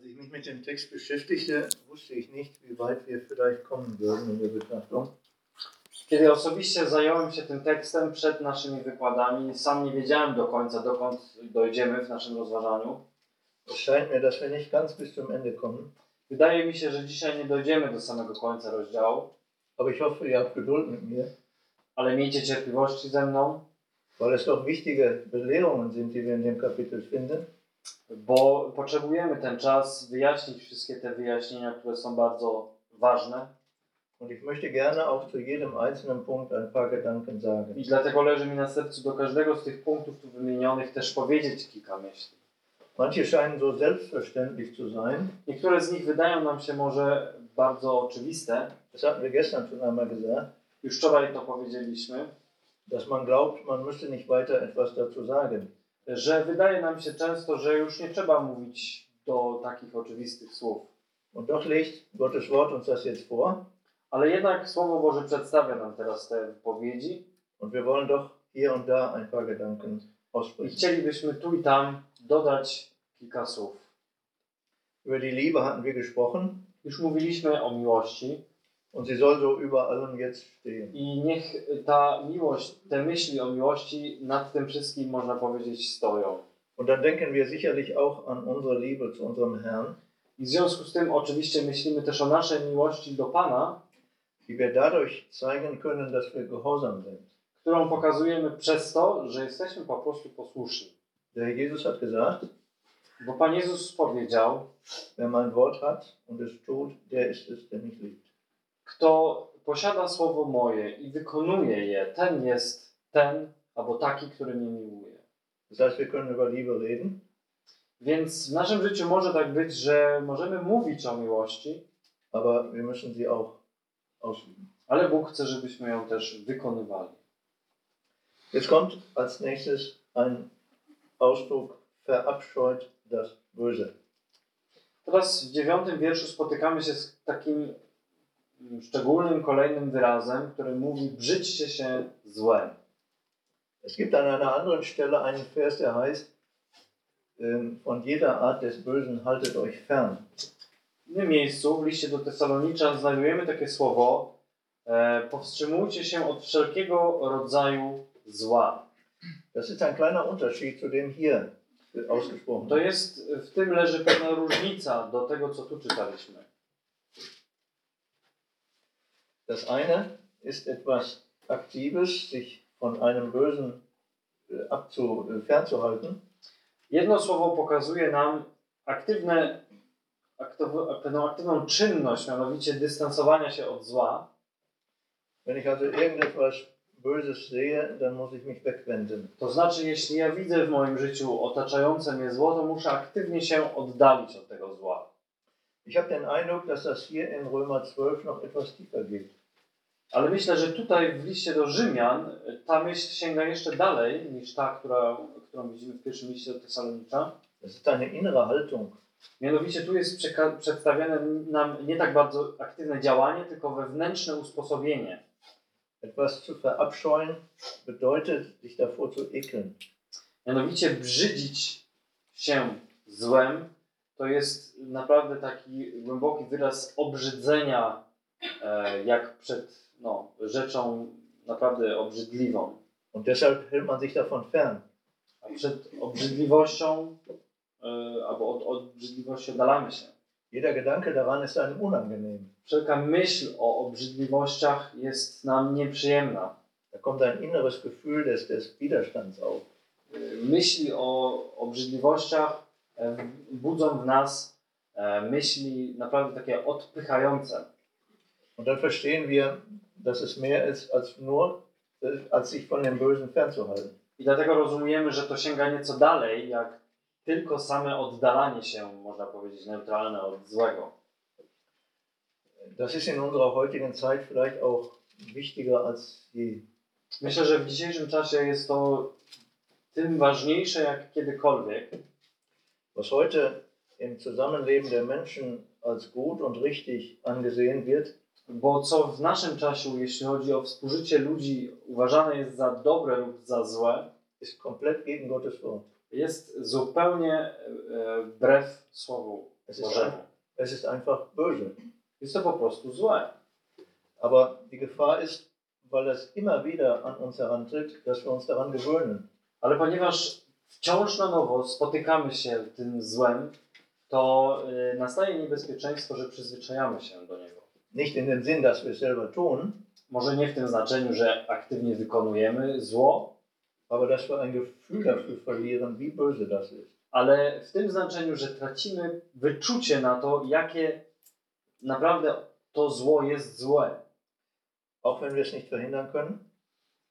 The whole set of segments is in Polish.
Als ich mich mit dem Text beschäftigte, wusste ich nicht, wie weit wir vielleicht kommen würden in der Betrachtung. Kiedy osobiście zająłem się tym tekstem przed naszymi wykładami, sam nie wiedziałem do końca, dokąd dojdziemy w naszym rozważaniu. Scheint mir, dass wir nicht ganz bis zum Ende kommen, Wydaje mi się, że dzisiaj nie dojdziemy do samego końca rozdziału, aber ich hoffe, ihr habt Geduld mit mir, ale miejcie cierpliwości ze mną, weil es doch wichtige Belehrungen sind, die wir in dem Kapitel finden. Bo potrzebujemy ten czas wyjaśnić wszystkie te wyjaśnienia, które są bardzo ważne. Und ich möchte gerne auch zu jedem einzelnen Punkt ein paar Gedanken sagen. I dlatego leży mi na sercu do każdego z tych punktów tu wymienionych też powiedzieć kilka myśli. Manche scheinen so selbstverständlich zu sein. Niektóre z nich wydają nam się może bardzo oczywiste. Das hatten wir gestern schon einmal gesagt, Już wczoraj to powiedzieliśmy, dass man glaubt, man müsste nicht weiter etwas dazu sagen. Że wydaje nam się często, że już nie trzeba mówić do takich oczywistych słów. Und doch legt Gottes Wort uns das jetzt vor. Ale jednak Słowo Boże przedstawia nam teraz te wypowiedzi Und wir wollen doch hier und da ein paar Gedanken i aussprechen. chcielibyśmy tu i tam dodać kilka słów. Über die Liebe hatten wir gesprochen Już mówiliśmy o miłości und sie soll so über allem jetzt stehen. i niech ta miłość, te myśli o miłości nad tym wszystkim, można powiedzieć, stoją. Und dann denken wir sicherlich auch an unsere Liebe zu unserem Herrn, I w związku z tym oczywiście myślimy też o naszej miłości do Pana, die wir dadurch zeigen können, dass wir gehorsam sind. którą pokazujemy przez to, że jesteśmy po prostu posłuszni. Der Jesus hat gesagt, Bo Pan Jezus powiedział, wer mein Wort hat und es tut, der ist es, der mich liebt. Kto posiada słowo moje i wykonuje je, ten jest ten albo taki, który mnie miłuje. Das wir können über Liebe reden, Więc w naszym życiu może tak być, że możemy mówić o miłości, aber wir müssen sie auch ausüben. ale Bóg chce, żebyśmy ją też wykonywali. Jetzt kommt als nächstes ein Ausdruck, verabscheut das Böse. Teraz w dziewiątym wierszu spotykamy się z takim szczególnym kolejnym wyrazem, który mówi brzydźcie się złem. Es gibt an einer anderen Stelle einen Vers, der heißt, ähm, von jeder Art des Bösen haltet euch fern. W innym miejscu, w liście do Tesaloniczan, znajdujemy takie słowo e, powstrzymujcie się od wszelkiego rodzaju zła. Das ist ein kleiner Unterschied zu dem hier ausgesprochen. To jest, w tym leży pewna różnica do tego, co tu czytaliśmy. Das eine ist etwas Aktives, sich von einem Bösen äh, abzu, äh, fernzuhalten. Jedno słowo pokazuje nam aktywne, aktyw, pewną aktywną czynność, mianowicie dystansowania się od zła. Wenn ich also irgendetwas Böses sehe, dann muss ich mich wegwenden. To znaczy, jeśli ja widzę w moim życiu otaczające mnie zło, to muszę aktywnie się oddalić od tego zła. Ich habe den Eindruck, dass das hier in Römer 12 noch etwas tiefer geht. Ale myślę, że tutaj w liście do Rzymian ta myśl sięga jeszcze dalej niż ta, która, którą widzimy w pierwszym liście do Tesalonicza. Das ist eine innere Haltung. Mianowicie tu jest przedstawione nam nie tak bardzo aktywne działanie, tylko wewnętrzne usposobienie. Etwas zu verabscheuen bedeutet, sich davor zu ekeln. Mianowicie brzydzić się złem to jest naprawdę taki głęboki wyraz obrzydzenia, e, jak przed no, rzeczą naprawdę obrzydliwą. Und deshalb hält man sich davon fern. A przed obrzydliwością e, albo od, od obrzydliwości oddalamy się. Jeder Gedanke daran ist einem unangenehm. Wszelka myśl o obrzydliwościach jest nam nieprzyjemna. Da kommt ein inneres Gefühl des, des Widerstands auf. E, Myśli o obrzydliwościach e, budzą w nas myśli naprawdę takie odpychające. Und dann verstehen wir, dass es mehr ist als nur, äh, als sich von dem Bösen fernzuhalten. I dlatego rozumiemy, że to sięga nieco dalej, jak tylko same oddalanie się, można powiedzieć, neutralne od złego. Das ist in unserer heutigen Zeit vielleicht auch wichtiger als je. Myślę, że w dzisiejszym czasie jest to tym ważniejsze jak kiedykolwiek. Was heute im Zusammenleben der Menschen als gut und richtig angesehen wird, Bo co w naszym czasie, jeśli chodzi o współżycie ludzi, uważane jest za dobre lub za złe, ist komplett gegen Gottes Wort. jest zupełnie e, wbrew Słowu Bożemu. es ist einfach böse. Jest to po prostu złe. Aber die Gefahr ist, weil das immer wieder an uns herantritt, dass wir uns daran gewöhnen. Ale ponieważ wciąż na nowo spotykamy się tym złem, to y, nastaje niebezpieczeństwo, że przyzwyczajamy się do niego. Nicht in dem Sinn, dass wir es selber tun, Może nie w tym znaczeniu, że aktywnie wykonujemy zło, aber dass wir ein Gefühl dafür verlieren, wie böse das ist. ale w tym znaczeniu, że tracimy wyczucie na to, jakie naprawdę to zło jest złe. Auch wenn wir es nicht verhindern können,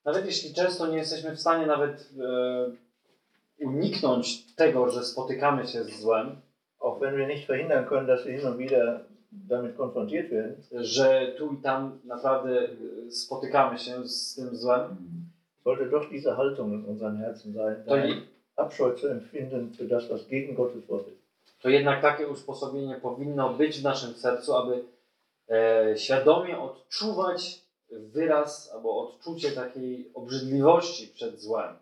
Nawet jeśli często nie jesteśmy w stanie nawet e, uniknąć tego, że spotykamy się z złem, auch wenn wir nicht verhindern können, dass wir hin und wieder damit konfrontiert werden, że tu i tam naprawdę e, spotykamy się z tym złem, sollte doch diese Haltung in unseren Herzen sein, to, i- Abscheu zu empfinden für das, was gegen Gottes Wort ist. to jednak takie usposobienie powinno być w naszym sercu, aby e, świadomie odczuwać wyraz albo odczucie takiej obrzydliwości przed złem.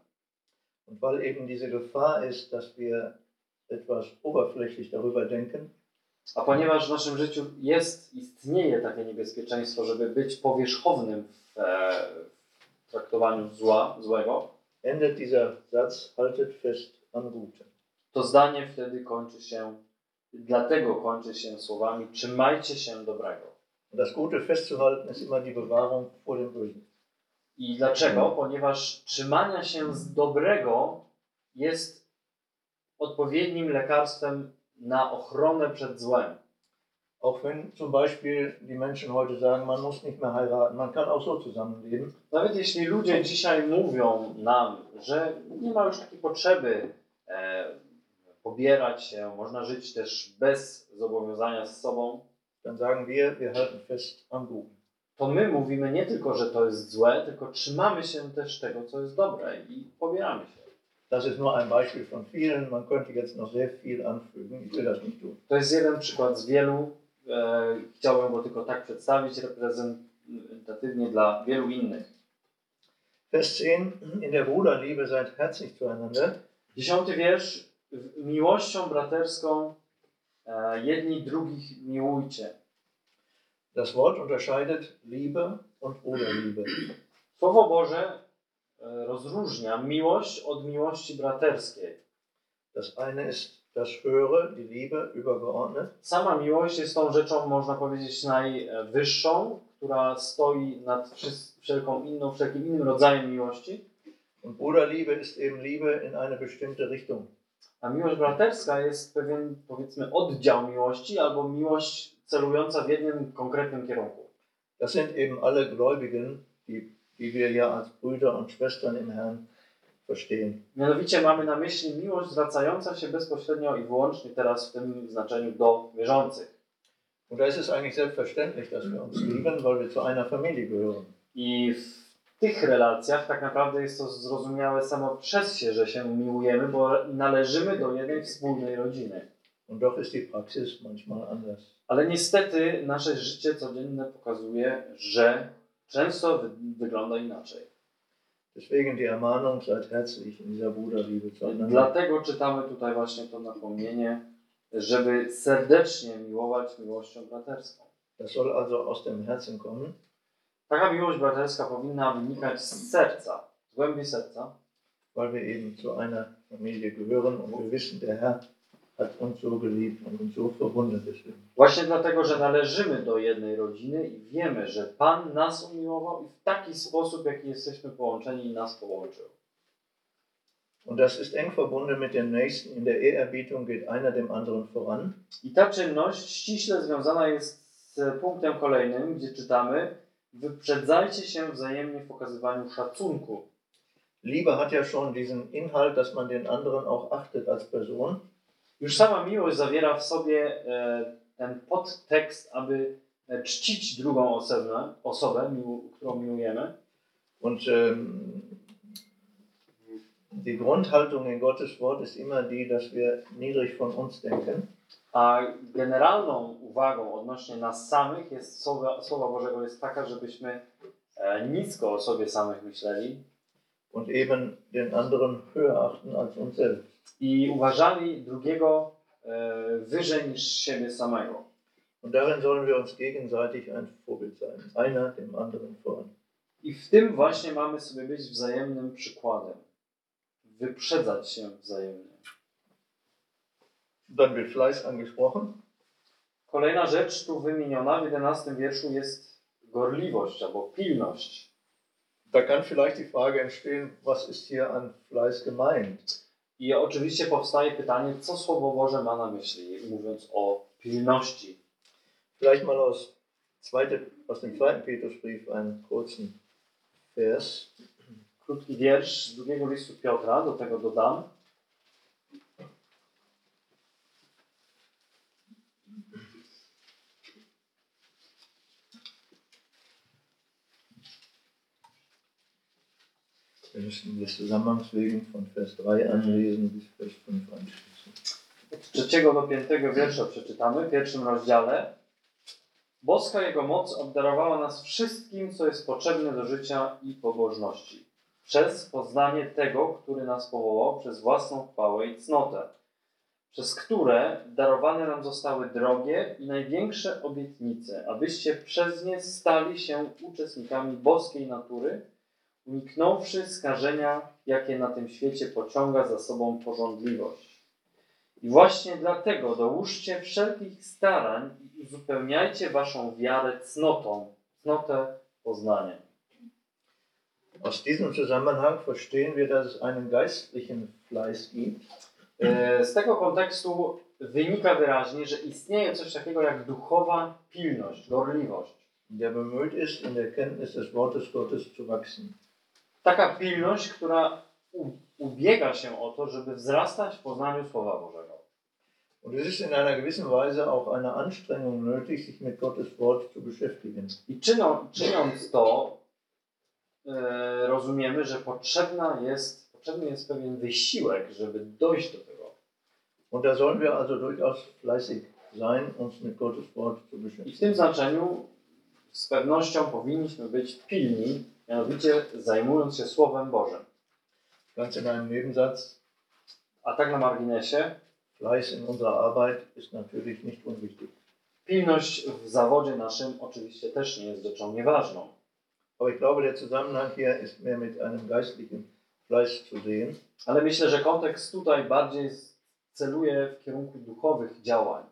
Und weil eben diese Gefahr ist, dass wir etwas oberflächlich darüber denken, A ponieważ w naszym życiu jest, istnieje takie niebezpieczeństwo, żeby być powierzchownym w, e, w traktowaniu zła, złego, endet dieser Satz, haltet fest am Guten. to zdanie wtedy kończy się, dlatego kończy się słowami trzymajcie się dobrego. Das Gute festzuhalten ist immer die Bewahrung vor dem Bösen. I dlaczego? Ponieważ trzymania się z dobrego jest odpowiednim lekarstwem na ochronę przed złem. Auch wenn zum Beispiel die Menschen heute sagen, man muss nicht mehr heiraten, man kann auch so zusammenleben. Nawet jeśli ludzie dzisiaj mówią nam, że nie ma już takiej potrzeby e, pobierać się, można żyć też bez zobowiązania z sobą, Dann sagen wir, wir halten fest am Guten. to my mówimy nie tylko, że to jest złe, tylko trzymamy się też tego, co jest dobre i pobieramy się. Das ist nur ein Beispiel von vielen. Man könnte jetzt noch sehr viel anfügen. Ich will das nicht tun. To jest jeden przykład z wielu. E, chciałbym go tylko tak przedstawić reprezentatywnie dla wielu innych. Vers 10. In der Bruderliebe seid herzlich zueinander. Dziesiąty wiersz. Miłością braterską e, jedni drugich miłujcie. Das Wort unterscheidet Liebe und Bruderliebe. Słowo Boże rozróżnia miłość od miłości braterskiej. Das eine ist das Höhere, die Liebe, übergeordnet. Sama miłość jest tą rzeczą, można powiedzieć, najwyższą, która stoi nad wszelką inną, wszelkim innym rodzajem miłości. Und Bruderliebe ist eben Liebe in eine bestimmte Richtung. A miłość braterska jest pewien, powiedzmy, oddział miłości albo miłość celująca w jednym konkretnym kierunku. Das sind eben alle Gläubigen, die, die wir ja als Brüder und Schwestern im Herrn verstehen. Mianowicie mamy na myśli miłość zwracająca się bezpośrednio i wyłącznie teraz w tym znaczeniu do wierzących. Und da ist es eigentlich selbstverständlich, dass wir uns lieben, weil wir zu einer Familie gehören. I w tych relacjach tak naprawdę jest to zrozumiałe samo przez się, że się miłujemy, bo należymy do jednej wspólnej rodziny. Und doch ist die Praxis manchmal anders. Ale niestety nasze życie codzienne pokazuje, że często wy wygląda inaczej. Deswegen die Ermahnung, seid herzlich in dieser Bruderliebe zueinander. Dlatego czytamy tutaj właśnie to napomnienie, żeby serdecznie miłować miłością braterską. Das soll also aus dem Herzen kommen. Taka miłość braterska powinna wynikać z serca, z głębi serca, weil wir eben zu einer Familie gehören und wir wissen, der Herr hat uns so geliebt und uns so deswegen. Właśnie dlatego, że należymy do jednej rodziny i wiemy, że Pan nas umiłował i w taki sposób, jaki jesteśmy połączeni, nas połączył. Und das ist eng verbunden mit dem Nächsten. In der Ehrerbietung geht einer dem anderen voran. I ta czynność ściśle związana jest z punktem kolejnym, gdzie czytamy: Wyprzedzajcie się wzajemnie w okazywaniu szacunku. Liebe hat ja schon diesen Inhalt, dass man den anderen auch achtet als Person. Już sama miłość zawiera w sobie e, ten podtekst, aby e, czcić drugą osobę, osobę którą miłujemy. Und ähm, die Grundhaltung in Gottes Wort ist immer die, dass wir niedrig von uns denken A generalną uwagą odnośnie nas samych jest słowa, słowa Bożego jest taka, żebyśmy e, nisko o sobie samych myśleli und eben den anderen höher achten als uns selbst. I uważali drugiego e, wyżej niż siebie samego. Und darin sollen wir uns gegenseitig ein Vorbild sein. Einer dem anderen voran. I w tym właśnie mamy sobie być wzajemnym przykładem. Wyprzedzać się wzajemnie. Dann wird Fleiß angesprochen. Kolejna rzecz tu wymieniona w 11 wierszu jest gorliwość albo pilność. Da kann vielleicht die Frage entstehen, was ist hier an Fleiß gemeint? I oczywiście powstaje pytanie, co Słowo Boże ma na myśli, mówiąc o pilności. Vielleicht mal aus, zweite, aus dem zweiten Petrusbrief einen kurzen Vers. Krótki wiersz z drugiego listu Piotra, do tego dodam. Wir müssen des Zusammenhangs von Vers 3 anlesen bis Vers 5 anschließen. Od trzeciego do piątego wiersza przeczytamy w pierwszym rozdziale. Boska Jego moc obdarowała nas wszystkim, co jest potrzebne do życia i pobożności. Przez poznanie tego, który nas powołał przez własną chwałę i cnotę, przez które darowane nam zostały drogie i największe obietnice, abyście przez nie stali się uczestnikami boskiej natury, uniknąwszy skażenia, jakie na tym świecie pociąga za sobą porządliwość. I właśnie dlatego dołóżcie wszelkich starań i uzupełniajcie waszą wiarę cnotą, cnotę poznania. Aus diesem Zusammenhang verstehen wir, dass es einen geistlichen Fleiß gibt, E, Z tego kontekstu wynika wyraźnie, że istnieje coś takiego jak duchowa pilność, gorliwość. der bemüht ist, in der Kenntnis des Wortes Gottes zu wachsen. Taka pilność, która ubiega się o to, żeby wzrastać w poznaniu Słowa Bożego. Und es ist in einer gewissen Weise auch eine Anstrengung nötig, sich mit Gottes Wort zu beschäftigen. I czyną, czyniąc to, e, rozumiemy, że potrzebna jest, potrzebny jest pewien wysiłek, żeby dojść do tego. Und da sollen wir also durchaus fleißig sein, uns mit Gottes Wort zu I w beschäftigen. tym znaczeniu z pewnością powinniśmy być pilni, mianowicie zajmując się Słowem Bożym. Ganz in einem Nebensatz, A tak na marginesie, Fleiß in unserer Arbeit ist natürlich nicht unwichtig. pilność w zawodzie naszym oczywiście też nie jest rzeczą nieważną. Aber ich glaube, der Zusammenhang hier ist mehr mit einem geistlichen Fleiß zu sehen. Ale myślę, że kontekst tutaj bardziej celuje w kierunku duchowych działań.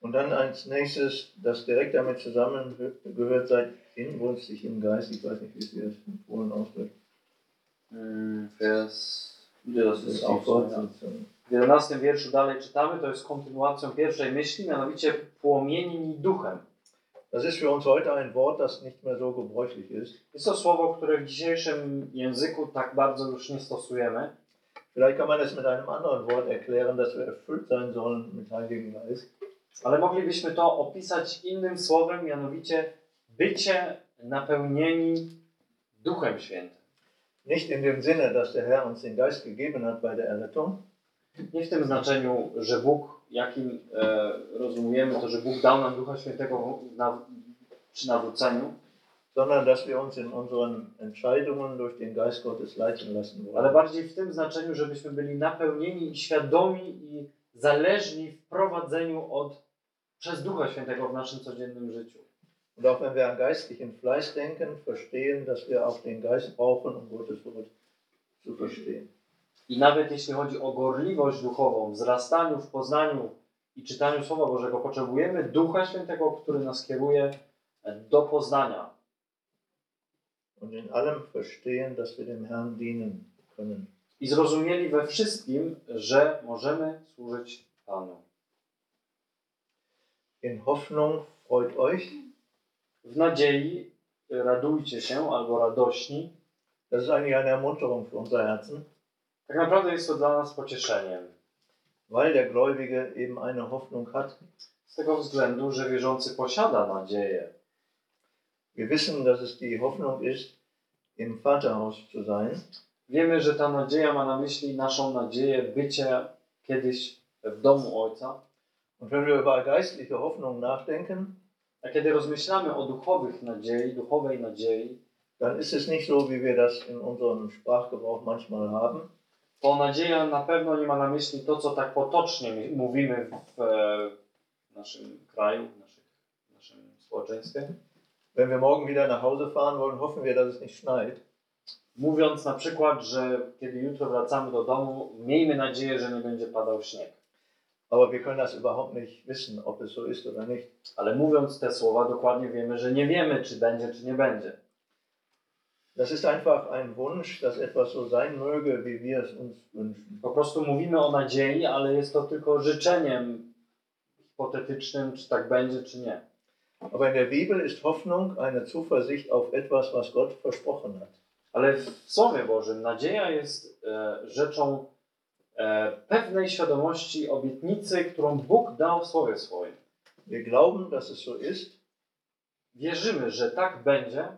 Und dann als nächstes, das direkt damit zusammengehört, seid inbrünstig im Geist. Ich weiß nicht, wie sie das in Polen ausdrückt. Mm, Vers, Das ist auch Fortsetzung. W 11 wierszu dalej czytamy, to jest kontynuacją pierwszej myśli, mianowicie płomieni duchem. Das ist für uns heute ein Wort, das nicht mehr so gebräuchlich ist. Jest to słowo, które w dzisiejszym języku tak bardzo już nie stosujemy. Vielleicht kann man es mit einem anderen Wort erklären, dass wir erfüllt sein sollen mit Heiligen Geist. Ale moglibyśmy to opisać innym słowem, mianowicie bycie napełnieni Duchem Świętym. Nicht in dem Sinne, dass der Herr uns den Geist gegeben hat bei der Errettung, Nie w tym znaczeniu, że Bóg, jakim e, rozumiemy to, że Bóg dał nam Ducha Świętego na, przy nawróceniu, sondern dass wir uns in unseren Entscheidungen durch den Geist Gottes leiten lassen ale wollen. bardziej w tym znaczeniu, żebyśmy byli napełnieni i świadomi i zależni w prowadzeniu od, przez Ducha Świętego w naszym codziennym życiu. Und auch wenn wir an geistlichen Fleiß denken, verstehen, dass wir auch den Geist brauchen, um Gottes Wort zu verstehen. I nawet jeśli chodzi o gorliwość duchową, wzrastaniu w poznaniu i czytaniu Słowa Bożego, potrzebujemy Ducha Świętego, który nas kieruje do poznania. Und in allem verstehen, dass wir dem Herrn dienen können. I zrozumieli we wszystkim, że możemy służyć Panu. In Hoffnung freut euch. W nadziei radujcie się albo radośni. Das ist eigentlich eine Ermunterung für unser Herzen, Tak naprawdę jest to dla nas pocieszeniem. weil der Gläubige eben eine Hoffnung hat. Z tego względu, że wierzący posiada nadzieję. Wir wissen, dass es die Hoffnung ist, im Vaterhaus zu sein. Wiemy, że ta nadzieja ma na myśli naszą nadzieję bycia kiedyś w domu Ojca. Und wenn wir über geistliche Hoffnung nachdenken, A kiedy rozmyślamy o duchowych nadziei, duchowej nadziei, dann ist es nicht so, wie wir das in unserem Sprachgebrauch manchmal haben, to nadzieja na pewno nie ma na myśli to, co tak potocznie mówimy w e, naszym kraju, w naszych, w naszym społeczeństwie. Wenn wir morgen wieder nach Hause fahren wollen, hoffen wir, dass es nicht schneit. Mówiąc na przykład, że kiedy jutro wracamy do domu, miejmy nadzieję, że nie będzie padał śnieg. Aber wir können das überhaupt nicht wissen, ob es so ist oder nicht. Ale mówiąc te słowa, dokładnie wiemy, że nie wiemy, czy będzie, czy nie będzie. Das ist einfach ein Wunsch, dass etwas so sein möge, wie wir es uns wünschen. Po prostu mówimy o nadziei, ale jest to tylko życzeniem hipotetycznym, czy tak będzie, czy nie. Aber in der Bibel ist Hoffnung eine Zuversicht auf etwas, was Gott versprochen hat. Ale w Słowie Bożym nadzieja jest e, rzeczą pewnej świadomości obietnicy, którą Bóg dał w Słowie swoim. Wir glauben, dass es so ist Wierzymy, że tak będzie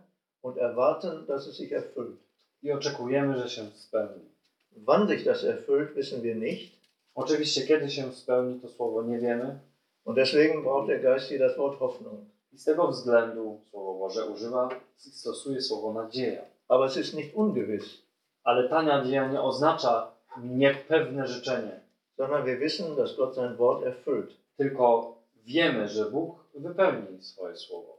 und erwarten, dass es sich erfüllt. i oczekujemy, że się spełni. Wann sich das erfüllt, wissen wir nicht. Oczywiście, kiedy się spełni to słowo, nie wiemy. Und deswegen braucht der Geist hier das Wort Hoffnung. I z tego względu Słowo Boże używa stosuje słowo nadzieja. Aber es ist nicht ungewiss, Ale ta nadzieja nie oznacza niepewne życzenie, sondern wir wissen, dass Gott sein Wort erfüllt. tylko wiemy, że Bóg wypełni swoje słowo.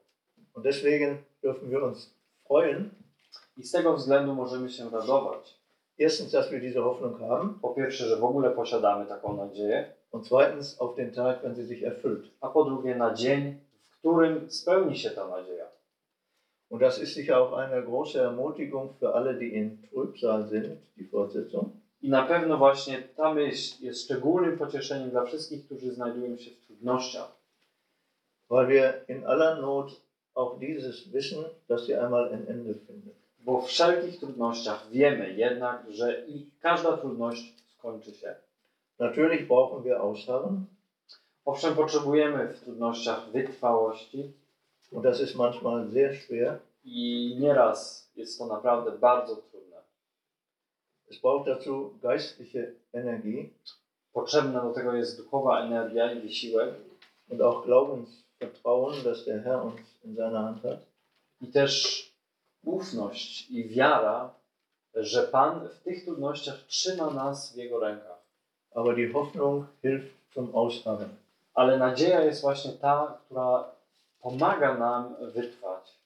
Und deswegen dürfen wir uns freuen, I z tego względu możemy się radować. erstens, dass wir diese Hoffnung haben Po pierwsze, że w ogóle posiadamy taką nadzieję, und zweitens auf den Tag, wenn sie sich erfüllt. a po drugie na dzień, w którym spełni się ta nadzieja. Und das ist sicher auch eine große Ermutigung für alle, die in Trübsal sind, die Fortsetzung. I na pewno właśnie ta myśl jest szczególnym pocieszeniem dla wszystkich, którzy znajdują się w trudnościach. weil wir in aller Not auch dieses wissen, dass sie einmal ein Ende findet. Bo w wszelkich trudnościach wiemy jednak, że i każda trudność skończy się. Natürlich brauchen wir Ausharren Owszem, potrzebujemy w trudnościach wytrwałości und das ist manchmal sehr schwer. i nieraz jest to naprawdę bardzo trudne. Es braucht dazu geistliche Energie Potrzebna do tego jest duchowa energia i wysiłek und auch Glaubensvertrauen, dass der Herr uns in seiner Hand hat. i też ufność i wiara, że Pan w tych trudnościach trzyma nas w Jego rękach. Aber die Hoffnung hilft zum Ausharren. Ale nadzieja jest właśnie ta, która pomaga nam wytrwać.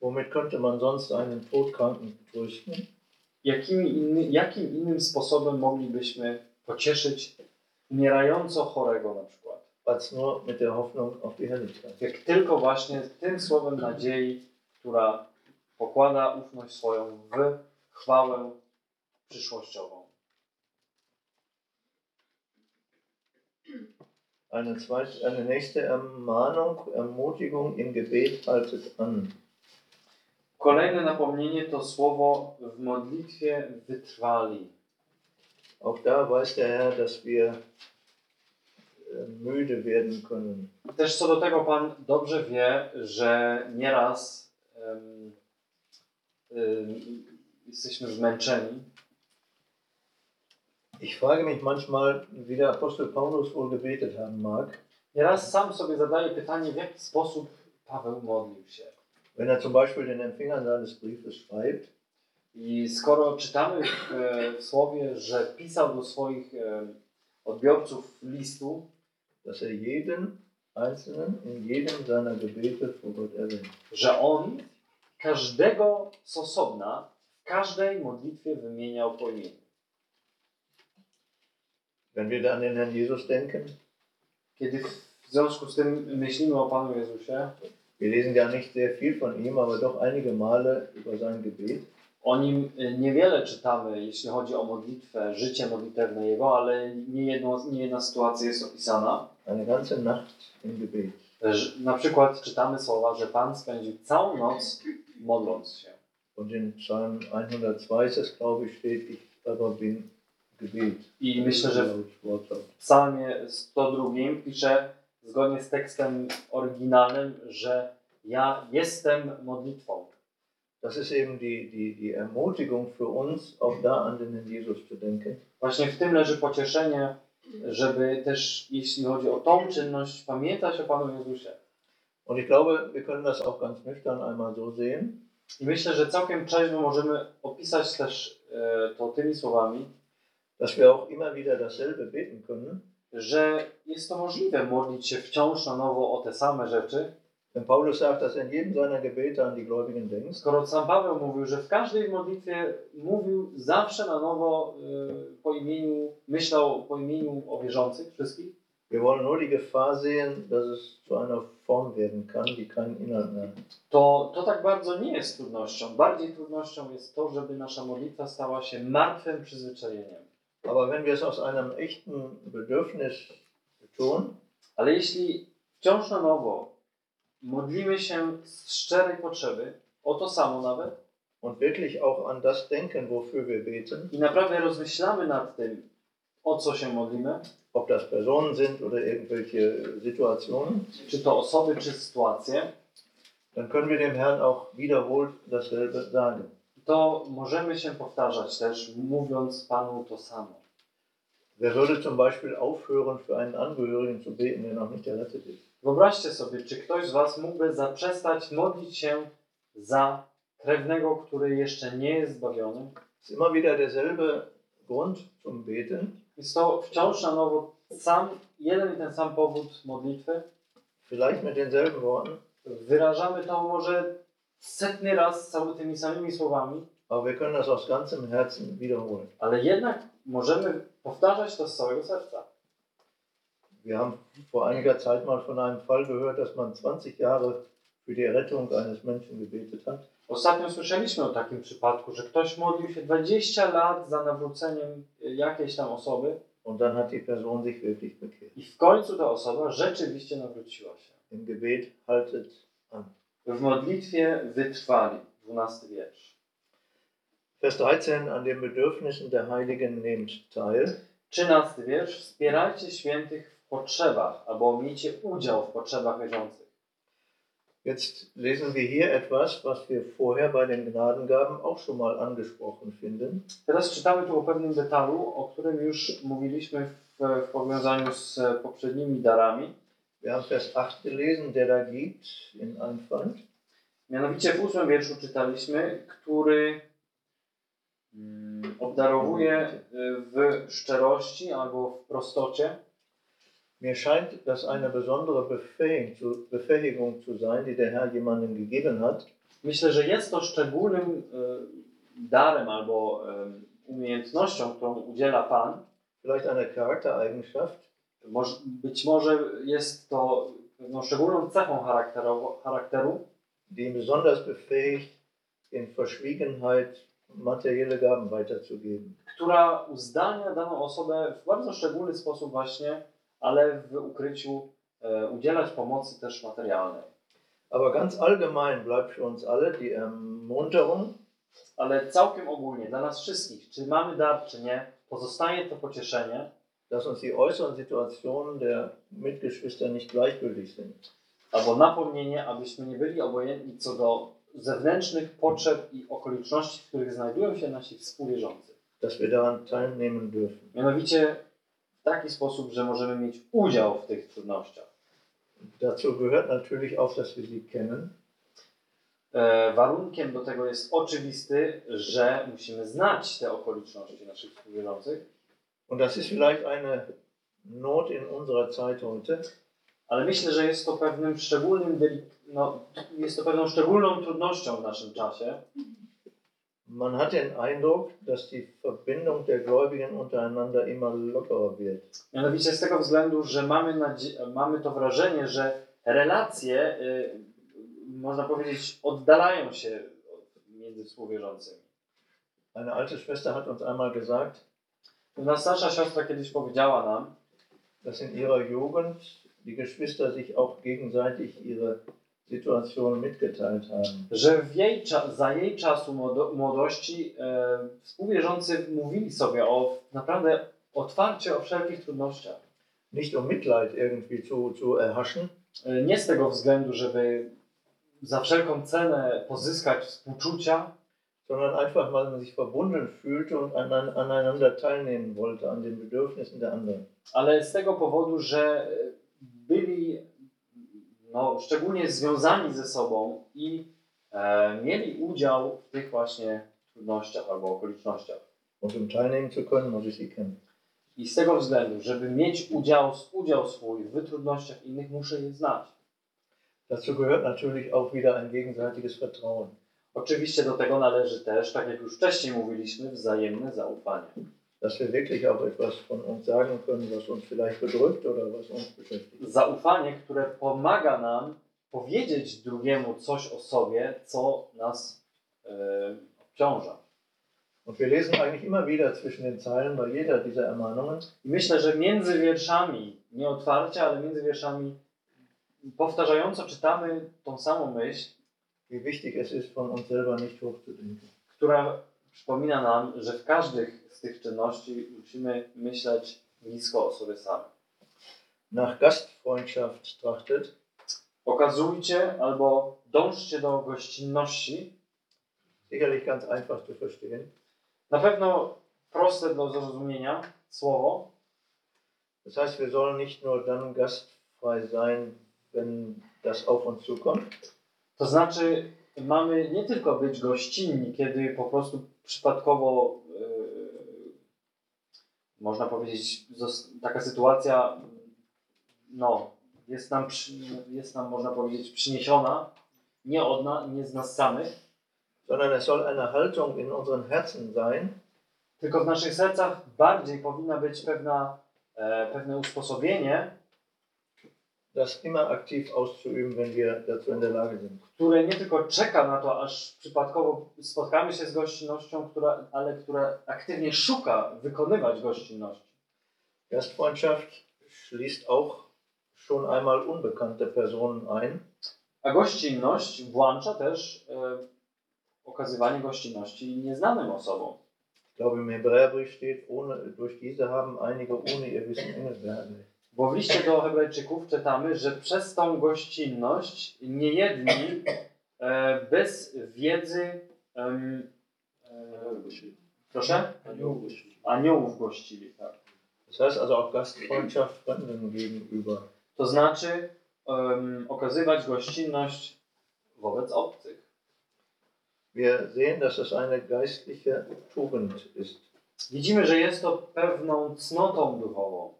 Womit könnte man sonst einen Todkranken trösten? Jakim, inny, jakim innym sposobem moglibyśmy pocieszyć umierająco chorego na przykład? Herrlichkeit. Jak tylko właśnie tym słowem nadziei, która pokłada ufność swoją w chwałę przyszłościową. Eine, zweite, eine nächste Ermahnung, Ermutigung im Gebet haltet an. Kolejne napomnienie to słowo w modlitwie wytrwali. Auch da weiß der Herr, dass wir äh, müde werden können. Też co do tego Pan dobrze wie, że nieraz em, em, jesteśmy zmęczeni. Ich frage mich manchmal, wie der Apostel Paulus wohl gebetet haben mag, Nieraz sam sobie zadaję pytanie, w jaki sposób Paweł modlił się. Wenn er zum Beispiel den Empfängern seines Briefes schreibt, I skoro czytamy w, e, w słowie, że pisał do swoich e, odbiorców listu, dass er jeden Einzelnen in jedem seiner Gebete vor Gott erwähnt. że on każdego z osobna w każdej modlitwie wymieniał po imieniu. Wenn wir dann an den Herrn Jesus denken, Kiedy w związku z tym myślimy o Panu Jezusie, wir lesen ja nicht sehr viel von ihm, aber doch einige Male über sein Gebet. o nim e, niewiele czytamy, jeśli chodzi o modlitwę, życie modlitewne Jego, ale nie, jedno, nie jedna sytuacja jest opisana. Eine ganze Nacht im Gebet. Na przykład czytamy słowa, że Pan spędził całą noc modląc się. Und in Psalm 102 ist es, glaube ich, steht, ich aber bin Gebet. I myślę, że w psalmie 102 pisze zgodnie z tekstem oryginalnym, że ja jestem modlitwą. Das ist eben die, die, die Ermutigung für uns, auch da an den Jesus zu denken. Właśnie w tym leży pocieszenie, żeby też, jeśli chodzi o tą czynność, pamiętać o Panu Jezusie. Und ich glaube, wir können das auch ganz nüchtern einmal so sehen. I myślę, że całkiem trzeźwo możemy opisać też e, to tymi słowami, dass wir auch immer wieder dasselbe beten können. Że jest to możliwe modlić się wciąż na nowo o te same rzeczy, Wenn Paulus sagt, dass er in jedem seiner Gebete an die Gläubigen denkt, skoro sam Paweł mówił, że w każdej modlitwie mówił zawsze na nowo y, po imieniu, myślał po imieniu o wierzących wszystkich, wir wollen nur die Gefahr sehen, dass es zu einer Form werden kann, die keinen Inhalt mehr to, to tak bardzo nie jest trudnością. Bardziej trudnością jest to, żeby nasza modlitwa stała się martwym przyzwyczajeniem. Aber wenn wir es aus einem echten Bedürfnis tun, Ale jeśli wciąż na nowo modlimy się z szczerej potrzeby, o to samo nawet, und wirklich auch an das denken, wofür wir beten, i naprawdę rozmyślamy nad tym, o co się modlimy, ob das Personen sind oder irgendwelche Situationen, czy to osoby, czy sytuacje, dann können wir dem Herrn auch wiederholt dasselbe sagen. To możemy się powtarzać też, mówiąc Panu to samo. Wer würde zum Beispiel aufhören, für einen Angehörigen zu beten, der noch nicht errettet ist? Wyobraźcie sobie, czy ktoś z Was mógłby zaprzestać modlić się za krewnego, który jeszcze nie jest zbawiony? Ist immer wieder derselbe Grund zum Beten. Jest to wciąż na nowo sam, jeden i ten sam powód modlitwy. Vielleicht mit denselben Worten, Wyrażamy to może setny raz cały tymi samymi słowami, aber wir können das aus ganzem Herzen wiederholen. ale jednak możemy powtarzać to z całego serca. Wir haben vor einiger Zeit mal von einem Fall gehört, dass man 20 Jahre für die Errettung eines Menschen gebetet hat. Ostatnio słyszeliśmy o takim przypadku, że ktoś modlił się 20 lat za nawróceniem jakiejś tam osoby Und dann hat die Person sich wirklich bekehrt. i w końcu ta osoba rzeczywiście nawróciła się. Im Gebet haltet an. W modlitwie wytrwali. 12 wiersz. Vers 13, an den Bedürfnissen der Heiligen nehmt teil. 13 wiersz. Wspierajcie świętych w potrzebach, albo miejcie udział w potrzebach wierzących. Jetzt lesen wir hier etwas, was wir vorher bei den Gnadengaben auch schon mal angesprochen finden. Teraz czytamy tu o pewnym detalu, o którym już mówiliśmy w, w powiązaniu z poprzednimi darami. Wir haben Vers 8 gelesen, der da gibt in Einfalt. Mianowicie w ósmym wierszu czytaliśmy, który mm, obdarowuje w szczerości albo w prostocie. Mir scheint das eine besondere Befähigung zu, sein, die der Herr jemandem gegeben hat, Myślę, że jest to szczególnym y, darem albo umiejętnością, którą udziela Pan. vielleicht eine Charaktereigenschaft, być może jest to pewną szczególną cechą charakteru, die besonders befähigt, in Verschwiegenheit materielle Gaben weiterzugeben. która uzdalnia daną osobę w bardzo szczególny sposób właśnie, ale w ukryciu e, udzielać pomocy też materialnej. Aber ganz allgemein bleibt für uns alle die Ermunterung, Ale całkiem ogólnie, dla nas wszystkich, czy mamy dar, czy nie, pozostaje to pocieszenie, dass uns die äußeren Situationen der Mitgeschwister nicht gleichgültig sind. albo napomnienie, abyśmy nie byli obojętni co do zewnętrznych potrzeb i okoliczności, w których znajdują się nasi współwierzący. dass wir daran teilnehmen dürfen. Mianowicie w taki sposób, że możemy mieć udział w tych trudnościach. Dazu gehört natürlich auch, dass wir sie kennen, E, warunkiem do tego jest oczywisty, że musimy znać te okoliczności naszych współwierzących, und das ist vielleicht eine Not in unserer Zeit heute, ale myślę, że jest to pewnym szczególnym, no, jest to pewną szczególną trudnością w naszym czasie. Man hat den Eindruck, dass die Verbindung der Gläubigen untereinander immer lockerer wird. Mianowicie z tego względu, że mamy, mamy to wrażenie, że relacje, y, można powiedzieć, oddalają się między współwierzącymi. Eine alte Schwester hat uns einmal gesagt, Starsza siostra kiedyś powiedziała nam, dass in ihrer Jugend die Geschwister sich auch gegenseitig ihre Situation mitgeteilt haben. że w jej za jej czasu młodo- młodości e, współwierzący mówili sobie o naprawdę otwarcie o wszelkich trudnościach. Nicht um Mitleid irgendwie zu, zu erhaschen, E, nie z tego względu, żeby za wszelką cenę pozyskać współczucia, sondern einfach, weil man sich verbunden fühlte und anein- aneinander teilnehmen wollte, an den Bedürfnissen der anderen. ale z tego powodu, że byli no, szczególnie związani ze sobą i e, mieli udział w tych właśnie trudnościach albo okolicznościach. Und um teilnehmen zu können, muss ich sie kennen. I z tego względu, żeby mieć udział, udział swój w trudnościach innych, muszę je znać. Dazu gehört natürlich auch wieder ein gegenseitiges Vertrauen. Oczywiście do tego należy też, tak jak już wcześniej mówiliśmy, wzajemne zaufanie. Dass wir wirklich auch etwas von uns sagen können, was uns vielleicht bedrückt oder was uns beschäftigt. Zaufanie, które pomaga nam powiedzieć drugiemu coś o sobie, co nas e, obciąża. Und wir lesen eigentlich immer wieder zwischen den Zeilen bei jeder dieser Ermahnungen, I myślę, że między wierszami, nie otwarcie, ale między wierszami powtarzająco czytamy tą samą myśl, wie wichtig es ist, von uns selber nicht hochzudenken. która przypomina nam, że w każdych z tych czynności musimy myśleć blisko o sobie samym. Nach Gastfreundschaft trachtet, Okazujcie albo dążcie do gościnności. sicherlich ganz einfach zu verstehen. Na pewno proste do zrozumienia słowo. Das heißt, wir sollen nicht nur dann gastfrei sein, wenn das auf uns zukommt, To znaczy, mamy nie tylko być gościnni, kiedy po prostu przypadkowo, yy, można powiedzieć, taka sytuacja, no, jest nam, przy, jest nam, można powiedzieć, przyniesiona, nie od nas, nie z nas samych, sondern es soll eine Haltung in unseren Herzen sein, tylko w naszych sercach bardziej powinna być pewna, e, pewne usposobienie, das immer aktiv auszuüben, wenn wir dazu in der Lage sind. które nie tylko czeka na to, aż przypadkowo spotkamy się z gościnnością, która, ale które aktywnie szuka wykonywać gościnność. Gastfreundschaft schließt auch schon einmal unbekannte Personen ein. A gościnność włącza też e, okazywanie gościnności nieznanym osobom. Ich glaube, im Hebräerbrief steht, ohne, durch diese haben einige ohne ihr Wissen beherbergt. Bo w liście do Hebrajczyków czytamy, że przez tą gościnność niejedni e, bez wiedzy e, proszę? Aniołów gościli. Tak. Das heißt also auch Gastfreundschaft Fremden gegenüber. To znaczy em, okazywać gościnność wobec obcych. Wir sehen, dass das eine geistliche Tugend ist. Widzimy, że jest to pewną cnotą duchową.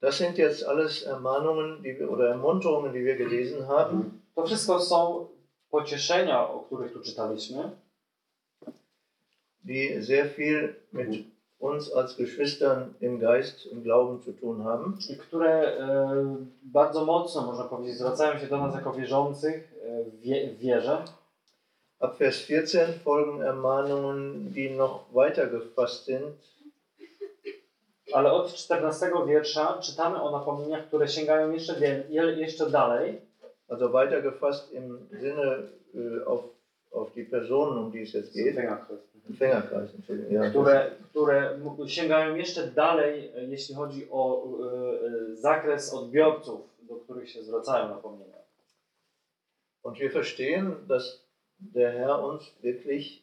Das sind jetzt alles Ermahnungen die wir, oder Ermunterungen, die wir gelesen haben. To wszystko są pocieszenia, o których tu czytaliśmy, die sehr viel mit uns als Geschwistern im Geist, im Glauben zu tun haben. które e, bardzo mocno, można powiedzieć, zwracają się do nas jako wierzących e, w wie, w wierze. Ab Vers 14 folgen Ermahnungen, die noch weiter gefasst sind, Ale od 14 wiersza czytamy o napomnieniach, które sięgają jeszcze, jeszcze dalej, also weiter gefasst im Sinne äh, auf, auf die Personen, um die es jetzt geht. Entschuldigung. Ja, które, które sięgają jeszcze dalej, e, jeśli chodzi o e, e, zakres odbiorców, do których się zwracają napomnienia. Und wir verstehen, dass der Herr uns wirklich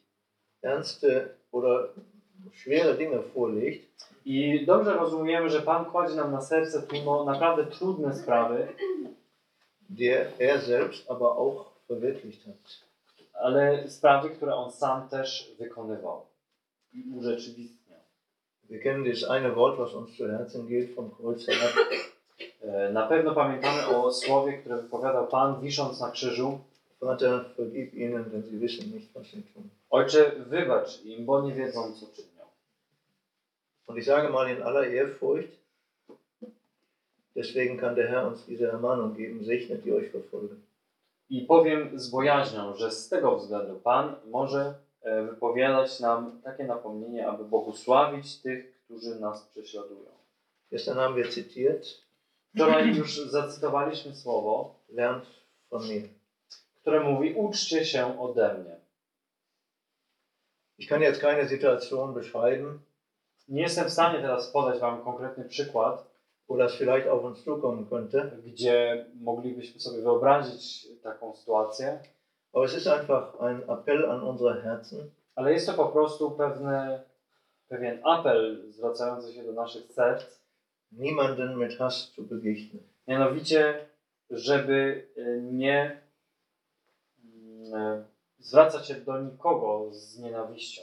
ernste oder schwere Dinge vorlegt, I dobrze rozumiemy, że Pan kładzie nam na serce tu naprawdę trudne sprawy, die er selbst aber auch verwirklicht hat. ale sprawy, które On sam też wykonywał i urzeczywistniał. Wir kennen dieses eine Wort, was uns zu Herzen geht, vom Kreuz herab. E, Na pewno pamiętamy o słowie, które wypowiadał Pan wisząc na krzyżu. Vater, vergib ihnen, denn sie wissen nicht, was sie tun. Ojcze, wybacz im, bo nie wiedzą, co czynią. Und ich sage mal in aller Ehrfurcht, deswegen kann der Herr uns diese Ermahnung geben, segnet die euch verfolgen. I powiem z bojaźnią, że z tego względu Pan może e, wypowiadać nam takie napomnienie, aby błogosławić tych, którzy nas prześladują. Gestern haben wir zitiert, Wczoraj już zacytowaliśmy słowo, lernt von mir. które mówi: Uczcie się ode mnie. Ich kann jetzt keine Situation beschreiben, Nie jestem w stanie teraz podać Wam konkretny przykład, wo das vielleicht auf uns zukommen könnte, gdzie moglibyśmy sobie wyobrazić taką sytuację, aber es ist einfach ein Appell an unsere Herzen, ale jest to po prostu pewne, pewien apel zwracający się do naszych serc, niemanden mit Hass zu begegnen. mianowicie, żeby y, nie, mm, zwracać się do nikogo z nienawiścią.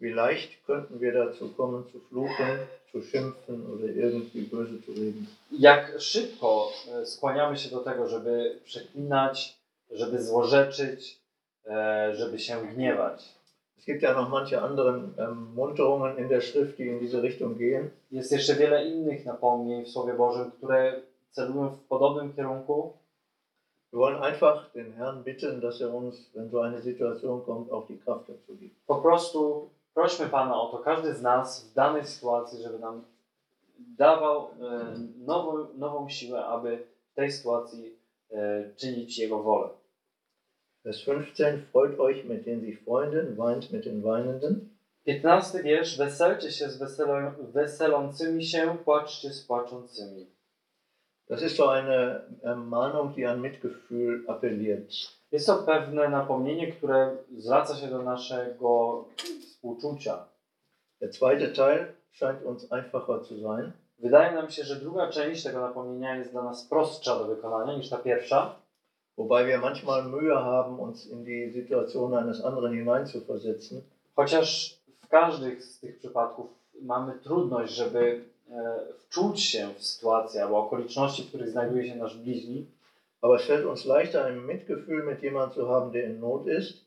Wie leicht könnten wir dazu kommen, zu fluchen, zu schimpfen oder irgendwie böse zu reden. Jak szybko e, skłaniamy się do tego, żeby przeklinać, żeby złorzeczyć, e, żeby się gniewać. Es gibt ja noch manche anderen ähm, Munterungen in der Schrift, die in diese Richtung gehen. Jest jeszcze wiele innych napomnień w Słowie Bożym, które celują w podobnym kierunku. Wir wollen einfach den Herrn bitten, dass er uns, wenn so eine Situation kommt, auch die Kraft dazu gibt. Po prostu prośmy Pana o to, każdy z nas w danej sytuacji, żeby nam dawał e, nową, nową siłę, aby w tej sytuacji e, czynić Jego wolę. Vers 15, freut euch mit den sich freunden, weint mit den Weinenden. 15 wiersz. Weselcie się z weselącymi się, płaczcie z płaczącymi. Das ist so eine Ermahnung, die an Mitgefühl appelliert. Jest to pewne napomnienie, które zwraca się do naszego współczucia. Der zweite Teil scheint uns einfacher zu sein. Wydaje nam się, że druga część tego napomnienia jest dla nas prostsza do wykonania niż ta pierwsza, Wobei wir manchmal Mühe haben, uns in die Situation eines anderen hineinzuversetzen. chociaż w każdym z tych przypadków mamy trudność, żeby wczuć się w sytuację albo okoliczności, w których znajduje się nasz bliźni, Aber es fällt uns leichter, ein Mitgefühl mit jemandem zu haben, der in Not ist,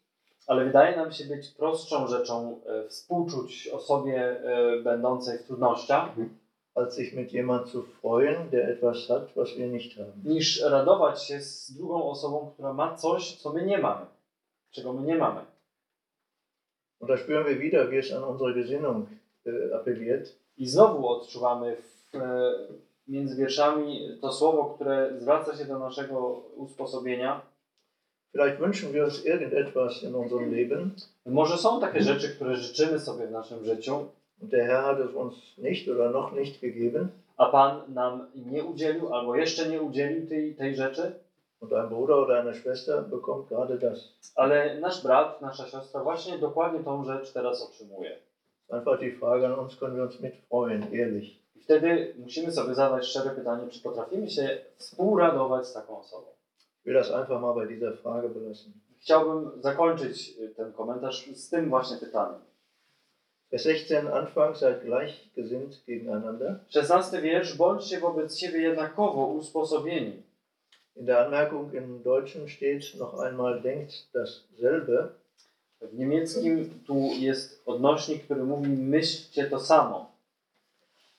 ale wydaje nam się być prostszą rzeczą e, współczuć osobie e, będącej w trudnościach, als sich mit jemandem zu freuen, der etwas hat, was wir nicht haben. niż radować się z drugą osobą, która ma coś, co my nie mamy, czego my nie mamy. Und da spüren wir wieder, wie es an unsere Gesinnung äh, appelliert. I znowu odczuwamy w, e, między wierszami to słowo, które zwraca się do naszego usposobienia. Vielleicht wünschen wir uns irgendetwas in unserem Leben Może są takie rzeczy, które życzymy sobie w naszym życiu, der Herr hat es uns nicht oder noch nicht gegeben. a Pan nam nie udzielił albo jeszcze nie udzielił tej, tej rzeczy, Und ein Bruder oder eine Schwester bekommt gerade das. ale nasz brat, nasza siostra właśnie dokładnie tą rzecz teraz otrzymuje. Einfach die Frage an uns, können wir uns mitfreuen, ehrlich. I wtedy musimy sobie zadać szczere pytanie, czy potrafimy się współradować z taką osobą. Ich will das einfach mal bei dieser Frage belassen. Chciałbym zakończyć ten komentarz z tym właśnie pytaniem. Vers 16 Anfang, seid gleichgesinnt gegeneinander. 16 wiersz. Bądźcie wobec siebie jednakowo usposobieni. In der Anmerkung im Deutschen steht noch einmal, denkt dasselbe. W niemieckim tu jest odnośnik, który mówi myślcie to samo.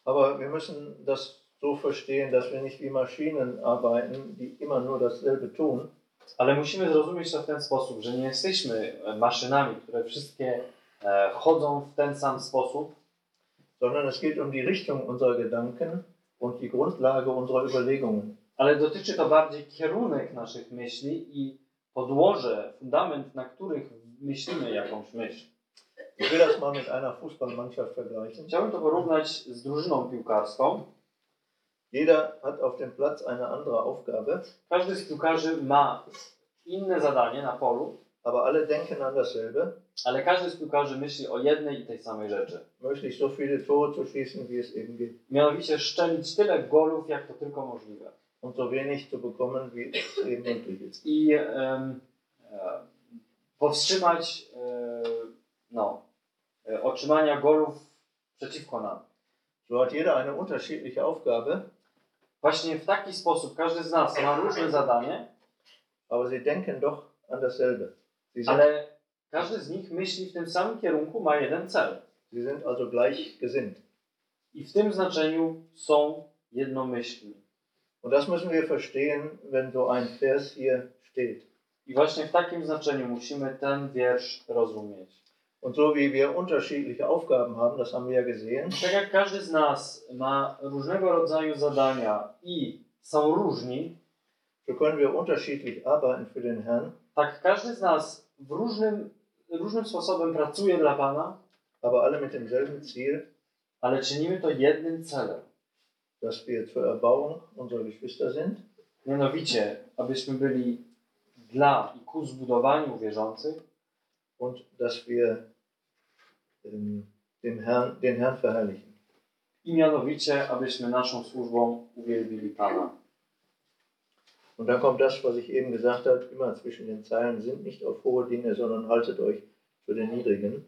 Aber wir müssen das so verstehen, dass wir nicht wie Maschinen arbeiten, die immer nur dasselbe tun, Ale musimy zrozumieć to w ten sposób, że nie jesteśmy e, maszynami, które wszystkie e, chodzą w ten sam sposób, sondern es geht um die Richtung unserer Gedanken und die Grundlage unserer Überlegungen. ale dotyczy to bardziej kierunek naszych myśli i podłoże, fundament, na których myślimy jakąś myśl. Mal mit einer Fußballmannschaft vergleichen. Chciałbym to porównać z drużyną piłkarską. Jeder hat auf dem Platz eine andere Aufgabe, Każdy z piłkarzy ma inne zadanie na polu, aber alle denken an dasselbe, ale każdy z piłkarzy myśli o jednej i tej samej rzeczy. möglichst so viele Tore zu schießen, wie es eben geht, Mianowicie szczelić tyle golów, jak to tylko możliwe. und so wenig zu bekommen, wie es eben möglich ist. I e, powstrzymać e, no, e, otrzymania golów przeciwko nam. So hat jeder eine unterschiedliche Aufgabe, Właśnie w taki sposób każdy z nas ma różne zadanie, aber sie denken doch an dasselbe. Ale każdy z nich myśli w tym samym kierunku, ma jeden cel. sie sind also gleichgesinnt. I w tym znaczeniu są jednomyślni. Und das müssen wir verstehen, wenn so ein Vers hier steht. I właśnie w takim znaczeniu musimy ten wiersz rozumieć. Und so wie wir unterschiedliche Aufgaben haben, das haben wir ja gesehen, Tak jak każdy z nas ma różnego rodzaju zadania i są różni, so können wir unterschiedlich arbeiten für den Herrn, tak każdy z nas w różnym, różnym sposobem pracuje dla Pana, aber alle mit demselben Ziel, ale czynimy to jednym celem. dass wir zur Erbauung unserer Geschwister sind Mianowicie, abyśmy byli dla i ku zbudowaniu wierzących und dass wir dem Herrn, den Herrn verherrlichen. i mianowicie, abyśmy naszą służbą uwielbili Pana. Und dann kommt das, was ich eben gesagt habe, immer zwischen den Zeilen, sind nicht auf hohe Dinge, sondern haltet euch für den Niedrigen.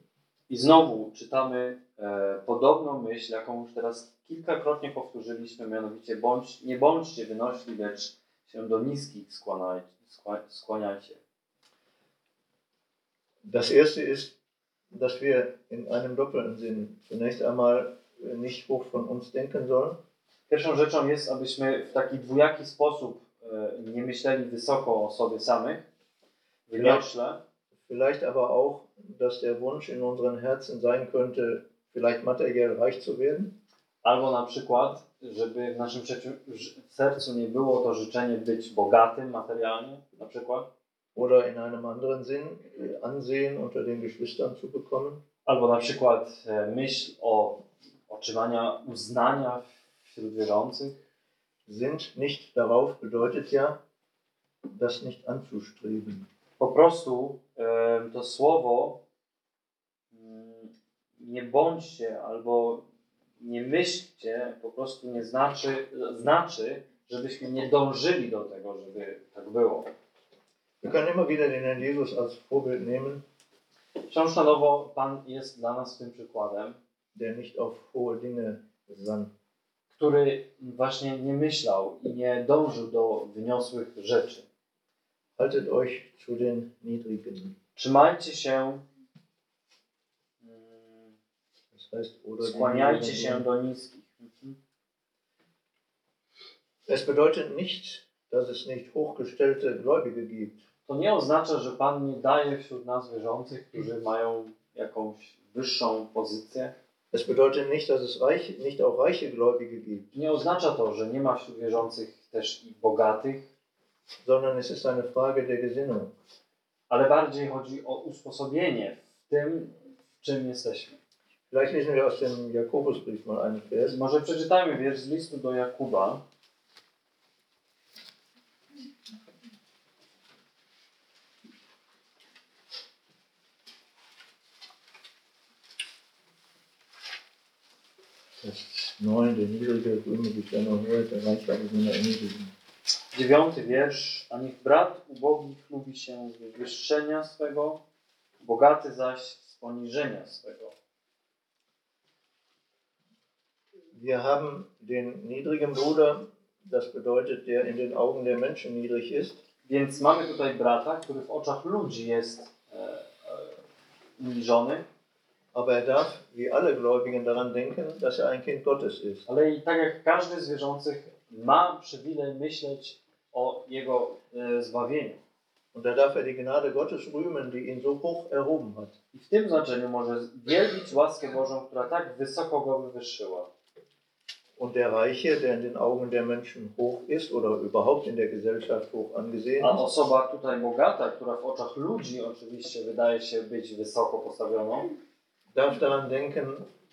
I znowu czytamy e, podobną myśl, jaką już teraz kilkakrotnie powtórzyliśmy, mianowicie bądź, nie bądźcie wynośli, lecz się do niskich skłaniaj, skła, skłaniajcie. Das erste ist, dass wir in einem doppelten Sinn zunächst einmal nicht hoch von uns denken sollen, Pierwszą rzeczą jest, abyśmy w taki dwujaki sposób e, nie myśleli wysoko o sobie samych, wyniośle, vielleicht aber auch, dass der Wunsch in unseren Herzen sein könnte, vielleicht materiell reich zu werden. albo na przykład, żeby w naszym sercu- nie było to życzenie być bogatym materialnie, na przykład, Oder in einem anderen Sinn äh, Ansehen unter den Geschwistern zu bekommen. albo na przykład e, myśl o otrzymania uznania wśród wierzących. Sind nicht darauf bedeutet ja, das nicht anzustreben. Po prostu e, to słowo mm, nie bądźcie albo nie myślcie po prostu nie znaczy, znaczy, żebyśmy nie dążyli do tego, żeby tak było. Wir können immer wieder den Herrn Jesus als Vorbild nehmen, Wciąż na nowo Pan jest dla nas tym przykładem, der nicht auf hohe Dinge sann. który właśnie nie myślał i nie dążył do wyniosłych rzeczy. Haltet euch zu den Niedrigen. Trzymajcie się, mm, Skłaniajcie się do niskich. Mhm. Es bedeutet nicht, dass es nicht hochgestellte Gläubige gibt. To nie oznacza, że Pan nie daje wśród nas wierzących, którzy mają jakąś wyższą pozycję. Es bedeutet nicht, dass es reich, nicht auch reiche Gläubige gibt, Nie oznacza to, że nie ma wśród wierzących też i bogatych, sondern es ist eine Frage der Gesinnung. ale bardziej chodzi o usposobienie w tym, w czym jesteśmy. Vielleicht lesen wir aus dem Jakobusbrief mal einen Vers. Może przeczytajmy wiersz z listu do Jakuba. Vers 9, der Niedrige noch der. Dziewiąty wiersz. A niech brat ubogi chlubi się z wywyższenia swego, bogaty zaś z poniżenia swego. Wir haben den niedrigen Bruder, das bedeutet, der in den Augen der Menschen niedrig ist. Więc mamy tutaj brata, który w oczach ludzi jest e, e, uniżony, Aber er darf, wie alle Gläubigen, daran denken, dass er ein Kind Gottes ist. ale i tak jak każdy z wierzących ma przywilej myśleć o jego e, zbawieniu. Und da darf er die Gnade Gottes rühmen, die ihn so hoch erhoben hat. I w tym znaczeniu może wielbić łaskę Bożą, która tak wysoko go wywyższyła. Und der Reiche, der in den Augen der Menschen hoch ist oder überhaupt in der Gesellschaft hoch angesehen A ist, osoba tutaj bogata, która w oczach ludzi oczywiście wydaje się być wysoko postawioną, darf daran denken,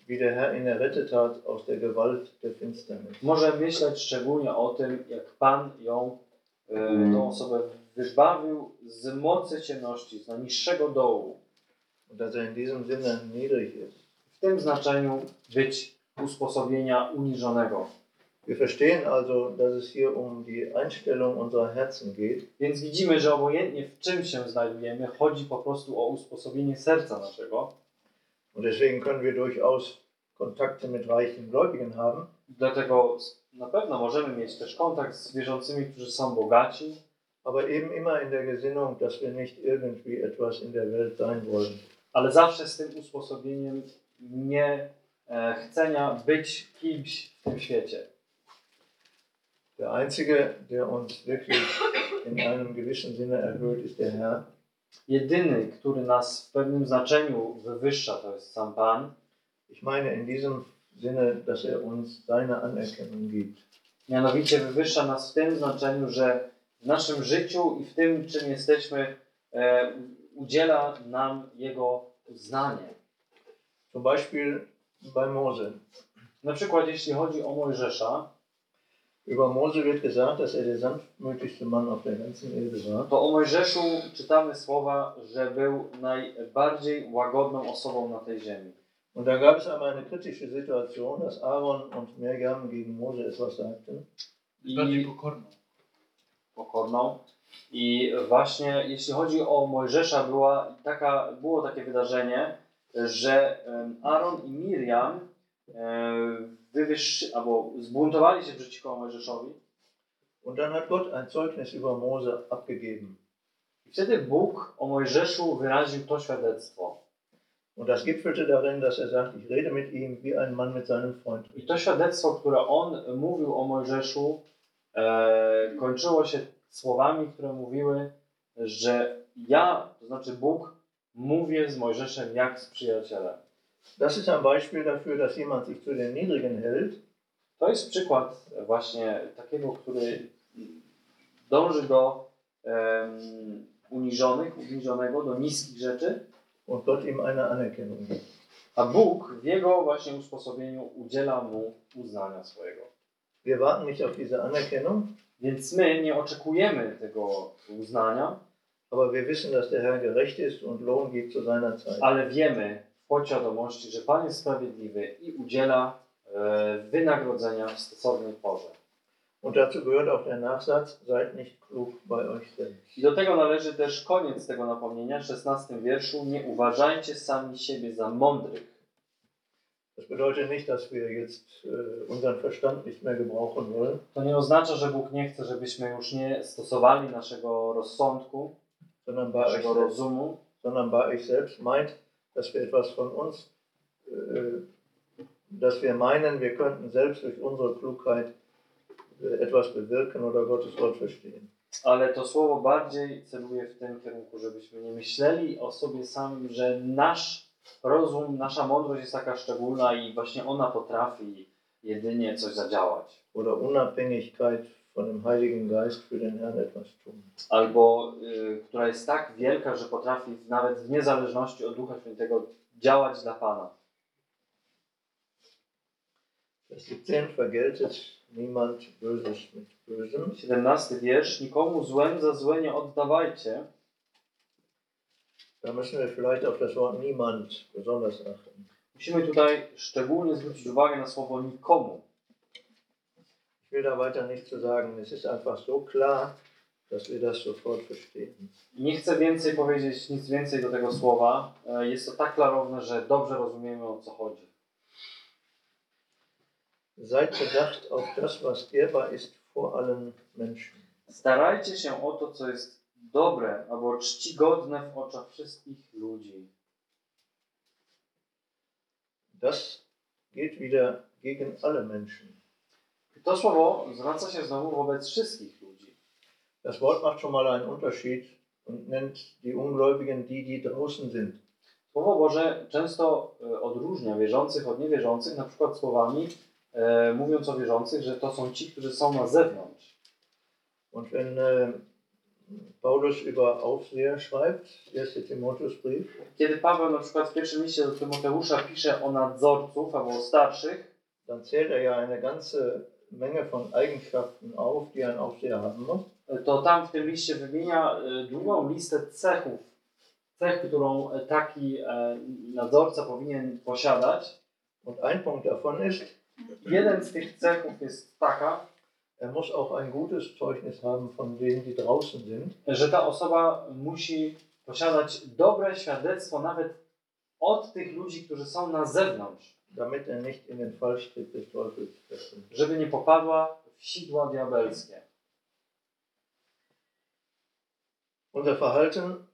wie der Herr ihn errettet hat aus der Gewalt der Finsternis. może myśleć szczególnie o tym, jak Pan ją, e, tą osobę wybawił z mocy ciemności, z najniższego dołu. Und dass er in diesem Sinne niedrig ist. W tym znaczeniu być usposobienia uniżonego. Wir verstehen also, dass es hier um die Einstellung unserer Herzen geht. Więc widzimy, że obojętnie w czym się znajdujemy, chodzi po prostu o usposobienie serca naszego. Und deswegen können wir durchaus Kontakte mit reichen Gläubigen haben. Dlatego na pewno możemy mieć też kontakt z wierzącymi, którzy są bogaci, aber eben immer in der Gesinnung, dass wir nicht irgendwie etwas in der Welt sein wollen. ale zawsze z tym usposobieniem nie chcenia być kimś w tym świecie. Der Einzige, der uns wirklich in einem gewissen Sinne erhöht, ist der Herr. Jedyny, który nas w pewnym znaczeniu wywyższa, to jest sam Pan. Ich meine in diesem Sinne, dass er uns seine Anerkennung gibt. Mianowicie wywyższa nas w tym znaczeniu, że w naszym życiu i w tym, czym jesteśmy, e, udziela nam Jego uznanie. Zum Beispiel bei Mose. Na przykład, jeśli chodzi o Mojżesza, Über Mose wird gesagt, dass er der sanftmütigste Mann auf der ganzen Erde war. to o Mojżeszu czytamy słowa, że był najbardziej łagodną osobą na tej ziemi. Und da gab es einmal eine kritische Situation, dass Aaron und Mirjam gegen Mose etwas sagten. Bardziej I pokorną. pokorną. I właśnie jeśli chodzi o Mojżesza, była taka, było takie wydarzenie, że Aaron i Miriam wywyższy, albo zbuntowali się przeciwko Mojżeszowi. Und dann hat Gott ein Zeugnis über Mose abgegeben. I wtedy Bóg o Mojżeszu wyraził to świadectwo. Und das gipfelte darin, dass er sagt, ich rede mit ihm wie ein Mann mit seinem Freund. I to świadectwo, które on mówił o Mojżeszu, e, kończyło się słowami, które mówiły, że ja, to znaczy Bóg, mówię z Mojżeszem jak z przyjacielem. Das ist ein Beispiel dafür, dass jemand sich zu den Niedrigen hält To jest przykład właśnie takiego, który dąży do em, uniżonych, uniżonego, do niskich rzeczy, und Gott ihm eine Anerkennung gibt. a Bóg w jego właśnie usposobieniu udziela mu uznania swojego. Wir warten nicht auf diese Anerkennung, Więc my nie oczekujemy tego uznania, aber wir wissen, dass der Herr gerecht ist und Lohn gibt zu seiner Zeit. ale wiemy w podświadomości, że Pan jest sprawiedliwy i udziela e, wynagrodzenia w stosownej porze. Und dazu gehört auch der Nachsatz, seid nicht klug bei euch selbst. I do tego należy też koniec tego napomnienia, 16 wierszu. Nie uważajcie sami siebie za mądrych. Das bedeutet nicht, dass wir jetzt äh, unseren Verstand nicht mehr gebrauchen wollen, To nie oznacza, że Bóg nie chce, żebyśmy już nie stosowali naszego rozsądku, sondern bei euch selbst, sondern bei euch selbst meint, dass wir etwas von uns, äh, dass wir meinen, wir könnten selbst durch unsere Klugheit äh, etwas bewirken oder Gottes Wort verstehen. ale to słowo bardziej celuje w tym kierunku, żebyśmy nie myśleli o sobie samym, że nasz rozum, nasza mądrość jest taka szczególna i właśnie ona potrafi jedynie coś zadziałać. Oder Unabhängigkeit von dem Heiligen Geist für den Herrn etwas tun. albo y, która jest tak wielka, że potrafi nawet w niezależności od Ducha Świętego działać dla Pana. Vers 17 vergeltet niemand Böses mit Bösem. 17 wiersz. Nikomu złem za złe nie oddawajcie. Da müssen wir vielleicht auf das Wort niemand besonders achten. Musimy tutaj szczególnie zwrócić uwagę na słowo nikomu. Ich will da weiter nichts zu sagen. Es ist einfach so klar, dass wir das sofort verstehen. Nie chcę więcej powiedzieć, nic więcej do tego słowa. E, Jest to tak klarowne, że dobrze rozumiemy o co chodzi. Seid bedacht auf das, was ehrbar ist vor allen Menschen. Starajcie się o to, co jest dobre albo czcigodne w oczach wszystkich ludzi. Das geht wieder gegen alle Menschen. To słowo zwraca się znowu wobec wszystkich ludzi. Das Wort macht schon mal einen Unterschied und nennt die Ungläubigen die, die draußen sind. Słowo Boże często e, odróżnia wierzących od niewierzących, na przykład słowami, e, mówiąc o wierzących, że to są ci, którzy są na zewnątrz. Und wenn äh, Paulus über Aufseher schreibt, 1. Timotheusbrief, Kiedy Paweł na przykład w pierwszym liście do Tymoteusza pisze o nadzorców albo o starszych, dann zählt er ja eine ganze Menge von Eigenschaften auf, die ein Aufseher haben muss. to tam w tym liście wymienia e, długą listę cechów, cech, którą e, taki e, nadzorca powinien posiadać. Und ein Punkt davon ist, Jeden z tych cechów jest taka, er muss auch ein gutes Zeugnis haben von denen, die draußen sind. że ta osoba musi posiadać dobre świadectwo nawet od tych ludzi, którzy są na zewnątrz, damit er nicht in den Fallstrick des Teufels fällt. żeby nie popadła w sidła diabelskie. Unser Verhalten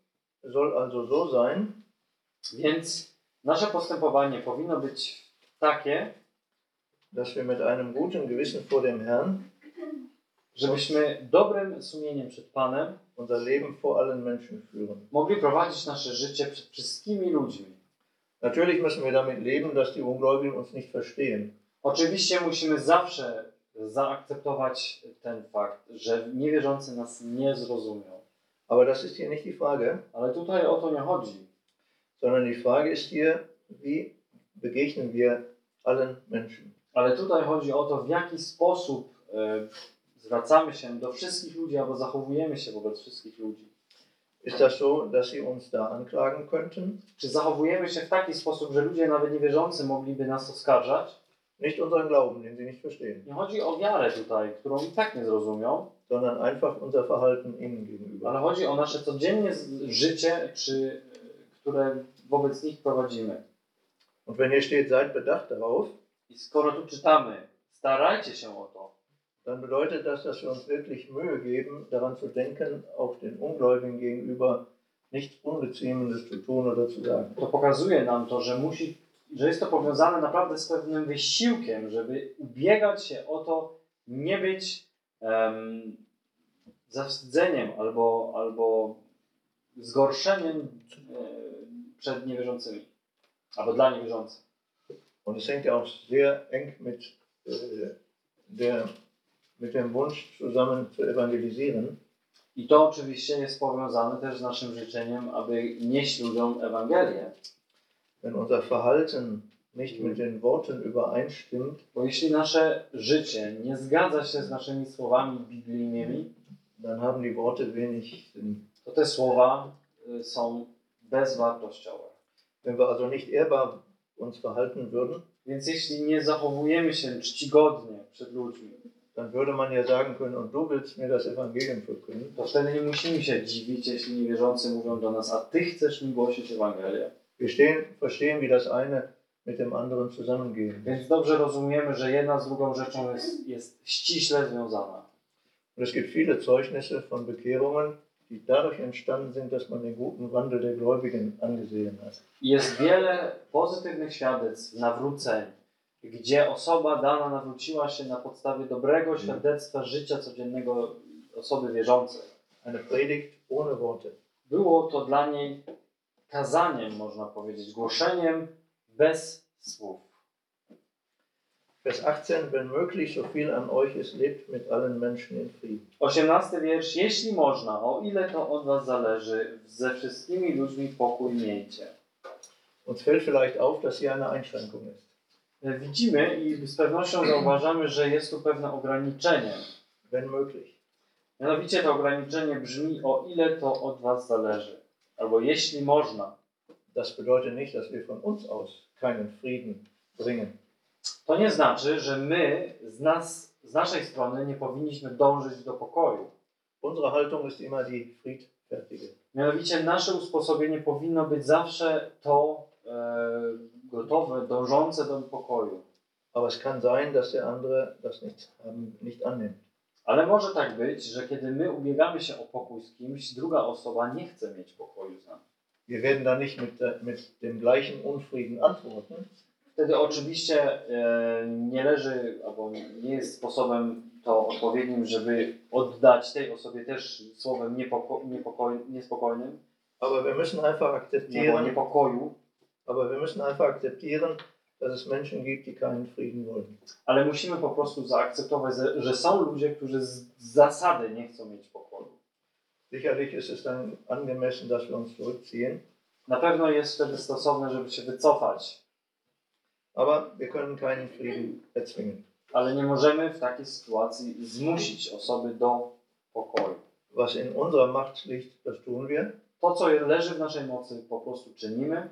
soll also so sein, Więc nasze postępowanie powinno być takie, dass wir mit einem guten Gewissen vor dem Herrn żebyśmy dobrym sumieniem przed Panem unser Leben vor allen Menschen führen. mogli prowadzić nasze życie przed wszystkimi ludźmi. Natürlich müssen wir damit leben, dass die Ungläubigen uns nicht verstehen. Oczywiście musimy zawsze zaakceptować ten fakt, że niewierzący nas nie zrozumią. Aber das ist hier nicht die Frage, Ale tutaj o to nie chodzi. sondern die Frage ist hier, wie begegnen wir allen Menschen? Ale tutaj chodzi o to, w jaki sposób e, zwracamy się do wszystkich ludzi albo zachowujemy się wobec wszystkich ludzi. Ist das so, dass sie uns da anklagen könnten? Czy zachowujemy się w taki sposób, że ludzie nawet niewierzący mogliby nas oskarżać? nicht unseren Glauben, den sie nicht verstehen, Nie chodzi o wiarę tutaj, którą i tak nie zrozumią, sondern einfach unser Verhalten ihnen gegenüber. ale chodzi o nasze codziennie z- życie, czy, które wobec nich prowadzimy. Und wenn hier steht, seid bedacht darauf, I skoro tu czytamy, starajcie się o to, dann bedeutet das, dass wir uns wirklich Mühe geben, daran zu denken, auch den Ungläubigen gegenüber nichts Ungeziemendes zu tun oder zu sagen. to pokazuje nam to, że musi, że jest to powiązane naprawdę z pewnym wysiłkiem, żeby ubiegać się o to, nie być um, zawstydzeniem albo, albo zgorszeniem e, przed niewierzącymi, albo dla niewierzących. Und es hängt ja auch sehr eng mit, äh, der, mit dem Wunsch zusammen zu evangelisieren. I to oczywiście jest powiązane też z naszym życzeniem, aby nieść ludziom Ewangelię. Wenn unser Verhalten nicht mit den Worten übereinstimmt, Bo jeśli nasze życie nie zgadza się z naszymi słowami biblijnymi, dann haben die Worte wenig Sinn. to te słowa y, są bezwartościowe. Wenn wir also nicht ehrbar uns verhalten würden, Więc jeśli nie zachowujemy się czcigodnie przed ludźmi, dann würde man ja sagen können, und du willst mir das Evangelium verkünden. to wtedy nie musimy się dziwić, jeśli niewierzący mówią do nas, a ty chcesz mi głosić Ewangelię. Wir stehen, verstehen, wie das eine mit dem anderen zusammengehen. Więc dobrze rozumiemy, że jedna z drugą rzeczą jest, jest ściśle związana. Und es gibt viele Zeugnisse von Bekehrungen, die dadurch entstanden sind, dass man den guten Wandel der Gläubigen angesehen hat. Jest wiele pozytywnych świadectw nawróceń, gdzie osoba dana nawróciła się na podstawie dobrego świadectwa życia codziennego osoby wierzącej. Worte. Było to dla niej kazaniem, można powiedzieć, głoszeniem bez słów. Vers 18, wenn möglich, so viel an euch ist, lebt mit allen Menschen in Frieden. 18 wiersz. Jeśli można, o ile to od was zależy, ze wszystkimi ludźmi pokój miejcie. Uns fällt vielleicht auf, dass hier eine Einschränkung ist. Widzimy i z pewnością zauważamy, że jest tu pewne ograniczenie. Wenn möglich. Mianowicie to ograniczenie brzmi, o ile to od was zależy. Albo jeśli można. Das bedeutet nicht, dass wir von uns aus keinen Frieden bringen. To nie znaczy, że my z, nas, z naszej strony nie powinniśmy dążyć do pokoju. Unsere Haltung ist immer die friedfertige. Mianowicie nasze usposobienie powinno być zawsze to e, gotowe, dążące do pokoju. Aber es kann sein, dass der andere das nicht, ähm, nicht annimmt. Ale może tak być, że kiedy my ubiegamy się o pokój z kimś, druga osoba nie chce mieć pokoju z nami. Wir werden da nicht mit, der- mit dem gleichen Unfrieden antworten, Wtedy oczywiście e, nie leży, albo nie jest sposobem to odpowiednim, żeby oddać tej osobie też słowem niepoko, niespokojnym, aber wir müssen einfach akzeptieren, niepokoju, aber wir müssen einfach akzeptieren, dass es Menschen gibt, die keinen Frieden wollen. ale musimy po prostu zaakceptować, że- są ludzie, którzy z zasady nie chcą mieć pokoju. Sicherlich ist es dann angemessen, dass wir uns zurückziehen, Na pewno jest wtedy stosowne, żeby się wycofać, aber wir können keinen Frieden erzwingen. ale nie możemy w takiej sytuacji zmusić osoby do pokoju. Was in unserer Macht liegt, das tun wir, To, co leży w naszej mocy, po prostu czynimy,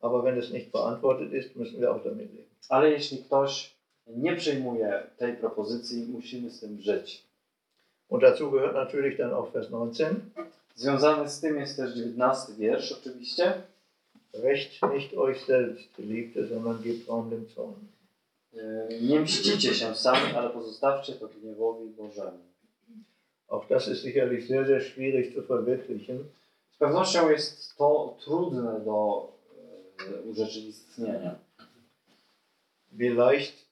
aber wenn es nicht beantwortet ist, müssen wir auch damit leben. ale jeśli ktoś nie przyjmuje tej propozycji, musimy z tym żyć. Und dazu gehört natürlich dann auch Vers 19. Związany z tym jest też 19 wiersz, oczywiście. Recht nicht euch selbst, Geliebte, sondern gebt Raum dem Zorn. Yy, Nie mścicie się sami, ale pozostawcie to gniewowi Bożemu. Auch das ist sicherlich sehr, sehr schwierig zu verwirklichen. Z pewnością jest to trudne do urzeczywistnienia. Wie leicht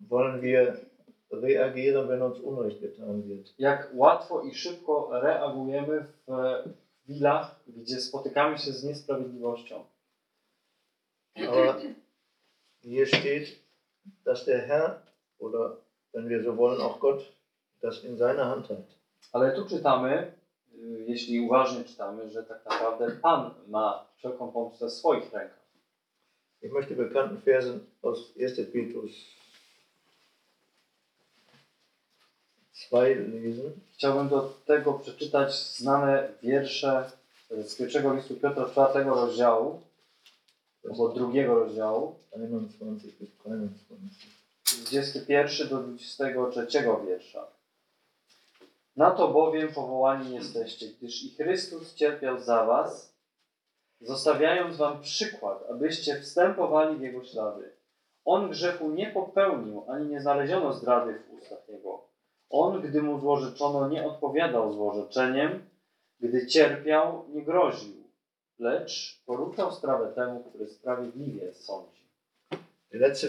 wollen wir reagieren, wenn uns Unrecht getan wird. Jak łatwo i szybko reagujemy w chwilach, gdzie spotykamy się z niesprawiedliwością. Aber hier steht, dass der Herr, oder wenn wir so wollen, auch Gott, das in seiner Hand hat. Ale tu czytamy, jeśli uważnie czytamy, że tak naprawdę Pan ma wszelką pomstę w swoich rękach. Ich möchte bekannten Versen aus 1. Petrus 2 lesen. Chciałbym do tego przeczytać znane wiersze z pierwszego listu Piotra czwartego rozdziału. albo drugiego rozdziału, 21 bis 23. 21 do 23 wiersza. Na to bowiem powołani jesteście, gdyż i Chrystus cierpiał za was, zostawiając wam przykład, abyście wstępowali w Jego ślady. On grzechu nie popełnił, ani nie znaleziono zdrady w ustach Jego. On, gdy mu złorzeczono, nie odpowiadał złorzeczeniem, gdy cierpiał, nie groził, lecz poruczał sprawę temu, który sprawiedliwie sądzi. Letzte,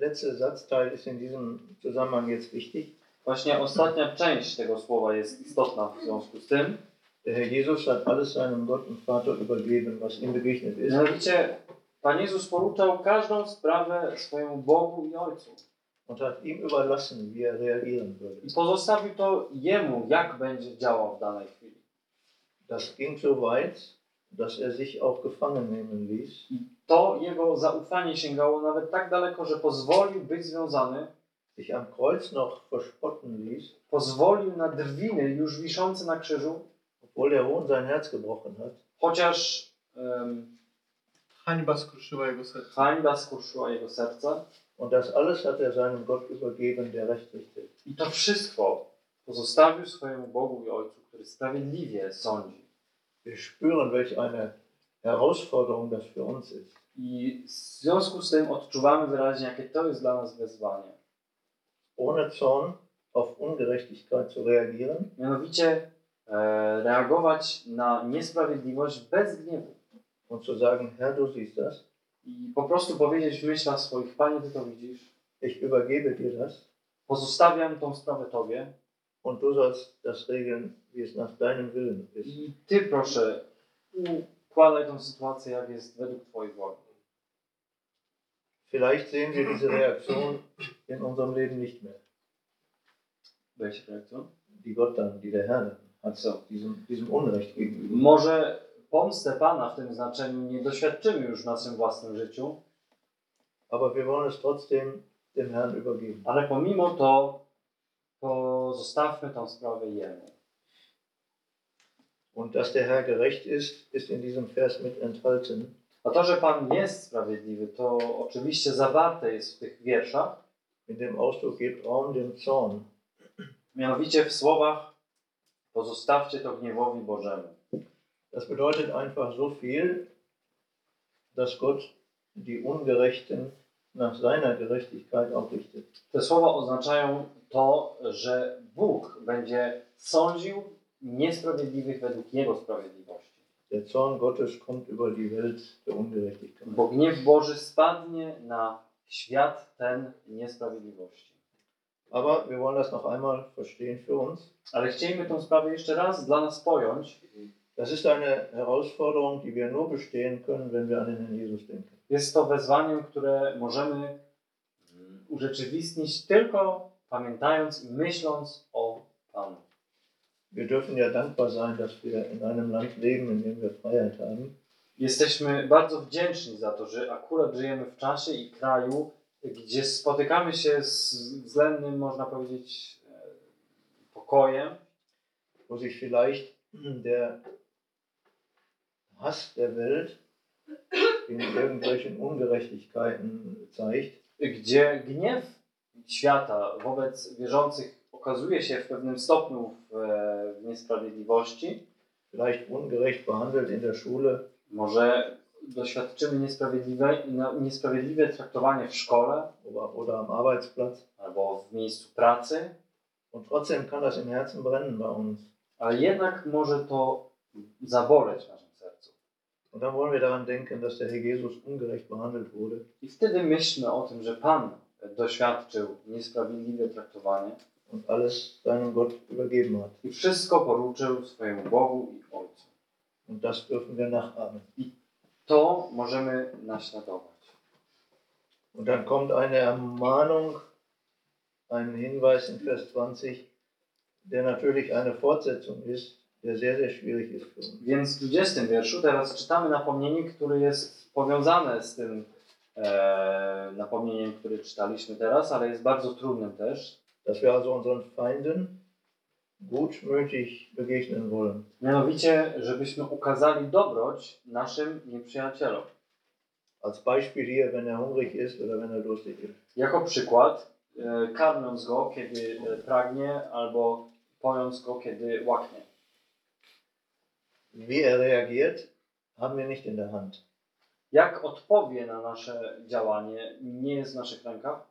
letzte Satzteil ist in diesem Zusammenhang jetzt wichtig. Właśnie ostatnia część tego słowa jest istotna w związku z tym. Herr Jesus hat alles seinem Gott und Vater übergeben, was ihm begegnet ist. Mianowicie Pan Jezus poruczał każdą sprawę swojemu Bogu i Ojcu. und hat ihm überlassen, wie er reagieren würde. I pozostawił to Jemu, jak będzie działał w danej chwili. Das ging so weit, dass er sich auch gefangen nehmen ließ, I to Jego zaufanie sięgało nawet tak daleko, że pozwolił być związany, sich am Kreuz noch verspotten ließ, pozwolił na drwiny już wiszące na krzyżu, obwohl der Hohn sein Herz gebrochen hat. chociaż um, Hańba skruszyła jego serce. hańba skruszyła Jego serce. Und das alles hat er seinem Gott übergeben, der recht richtet. I to wszystko pozostawił swojemu Bogu i Ojcu, który sprawiedliwie sądzi. Wir spüren, welch eine Herausforderung das für uns ist. I w związku z tym odczuwamy wyraźnie, jakie to jest dla nas wyzwanie. Ohne Zorn auf Ungerechtigkeit zu reagieren Mianowicie e, reagować na niesprawiedliwość bez gniewu. und zu sagen, Herr, du siehst das, I po prostu powiedzieć w myślach swoich, Panie, Ty to widzisz, ich übergebe dir das pozostawiam tą sprawę Tobie und du sollst das regeln, wie es nach deinem Willen ist. i Ty proszę układaj tą sytuację, jak jest według Twojej woli. Vielleicht sehen wir diese Reaktion in unserem Leben nicht mehr, Welche reakcją? die Gott dann, die der Herr dann hat, So. diesem, diesem Unrecht gegenüber. Może pomstę Pana w tym znaczeniu nie doświadczymy już w naszym własnym życiu, Aber wir wollen es trotzdem dem Herrn übergeben. ale pomimo to pozostawmy tą sprawę Jemu. Und dass der Herr gerecht ist, ist in diesem Vers mit enthalten. A to, że Pan jest sprawiedliwy, to oczywiście zawarte jest w tych wierszach, In dem Ausdruck gibt Raum dem Zorn. mianowicie w słowach pozostawcie to gniewowi Bożemu. Das bedeutet einfach so viel, dass Gott die Ungerechten nach seiner Gerechtigkeit auch richtet. Te słowa oznaczają to, że Bóg będzie sądził niesprawiedliwych według Jego sprawiedliwości. Der Zorn Gottes kommt über die Welt der Ungerechtigkeit. Bo gniew Boży spadnie na świat ten niesprawiedliwości. Aber wir wollen das noch einmal verstehen für uns. Ale chcielibyśmy tę sprawę jeszcze raz dla nas pojąć. Das ist eine Herausforderung, die wir nur bestehen können, wenn wir an den Herrn Jesus denken. Jest to wezwaniem, które możemy mm, urzeczywistnić tylko pamiętając i myśląc o. Wir dürfen ja dankbar sein, dass wir in einem Land leben, in dem wir Freiheit haben. Jesteśmy bardzo wdzięczni za to, że akurat żyjemy w czasie i kraju, gdzie spotykamy się z względnym, można powiedzieć, e, pokojem, wo sich vielleicht der Hass der Welt in irgendwelchen Ungerechtigkeiten zeigt. gdzie gniew świata wobec wierzących okazuje się w pewnym stopniu w, e, w niesprawiedliwości. Vielleicht ungerecht behandelt in der Schule, Może doświadczymy niesprawiedliwe, niesprawiedliwe traktowanie w szkole oder, oder am Arbeitsplatz. albo w miejscu pracy, Und trotzdem kann das im Herzen brennen bei uns. ale jednak może to zaboleć w naszym sercu. Und dann wollen wir daran denken, dass der Herr Jesus ungerecht behandelt wurde. I wtedy myślmy o tym, że Pan doświadczył niesprawiedliwe traktowanie und alles seinem Gott übergeben hat. i wszystko poruczył swojemu Bogu i Ojcu. Und das dürfen wir nachahmen. To możemy naśladować. Und dann kommt eine Ermahnung, ein Hinweis in Vers 20, der natürlich eine Fortsetzung ist, der sehr, sehr schwierig ist für uns. Więc w 20 wierszu teraz czytamy napomnienie, które jest powiązane z tym e, napomnieniem, które czytaliśmy teraz, ale jest bardzo trudnym też. Dass wir also unseren Feinden gutmütig begegnen wollen. Mianowicie, żebyśmy ukazali dobroć naszym nieprzyjacielom. Als Beispiel hier, wenn er hungrig ist oder wenn er durstig ist. Jako przykład, e, karmiąc go, kiedy e, pragnie, albo pojąc go, kiedy łaknie. Wie er reagiert, haben wir nicht in der Hand. Jak odpowie na nasze działanie, nie jest w naszych rękach.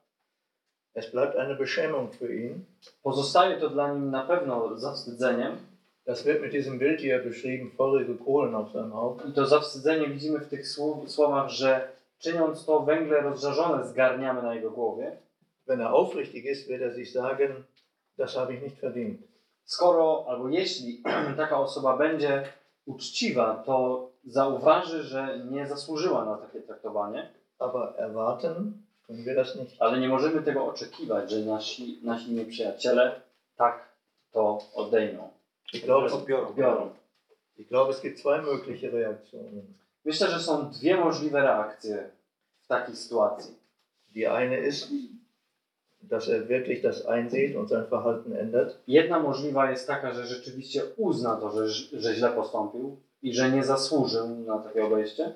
Es bleibt eine Beschämung für ihn. Pozostaje to dla nim na pewno zawstydzeniem. Das wird mit diesem Bild hier beschrieben, feurige Kohlen auf seinem Haupt. I to zawstydzenie widzimy w tych słowach, że czyniąc to węgle rozżarzone zgarniamy na jego głowie. Wenn er aufrichtig ist, wird er sich sagen, das habe ich nicht verdient. Skoro albo jeśli taka osoba będzie uczciwa, to zauważy, że nie zasłużyła na takie traktowanie, Aber erwarten nicht. ale nie możemy tego oczekiwać, że nasi, nasi nieprzyjaciele tak to odejmą, Ich glaube, es, odbiorą. ich glaube, es gibt zwei mögliche Reaktionen. Myślę, że są dwie możliwe reakcje w takiej sytuacji. Die eine ist, dass er wirklich das einsieht und sein Verhalten ändert. Jedna możliwa jest taka, że rzeczywiście uzna to, że, że źle postąpił i że nie zasłużył na takie obejście,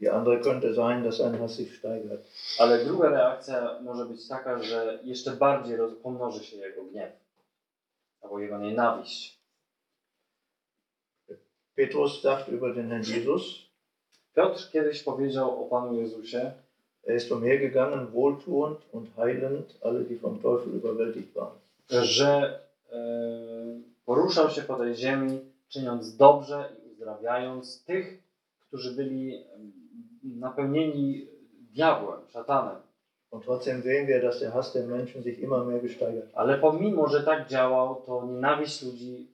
Die andere könnte sein, dass Hass sich steigert. ale druga reakcja może być taka, że jeszcze bardziej pomnoży się jego gniew albo jego nienawiść. Petrus sagt über den Herrn Jesus, Piotr kiedyś powiedział o Panu Jezusie, er ist umhergegangen, wohltuend und heilend alle, die vom Teufel überwältigt waren. że e, poruszał się po tej ziemi, czyniąc dobrze i uzdrawiając tych, którzy byli napełnieni diabłem, szatanem. Und trotzdem sehen wir, dass der Hass der Menschen sich immer mehr gesteigert. Ale pomimo, że tak działał, to nienawiść ludzi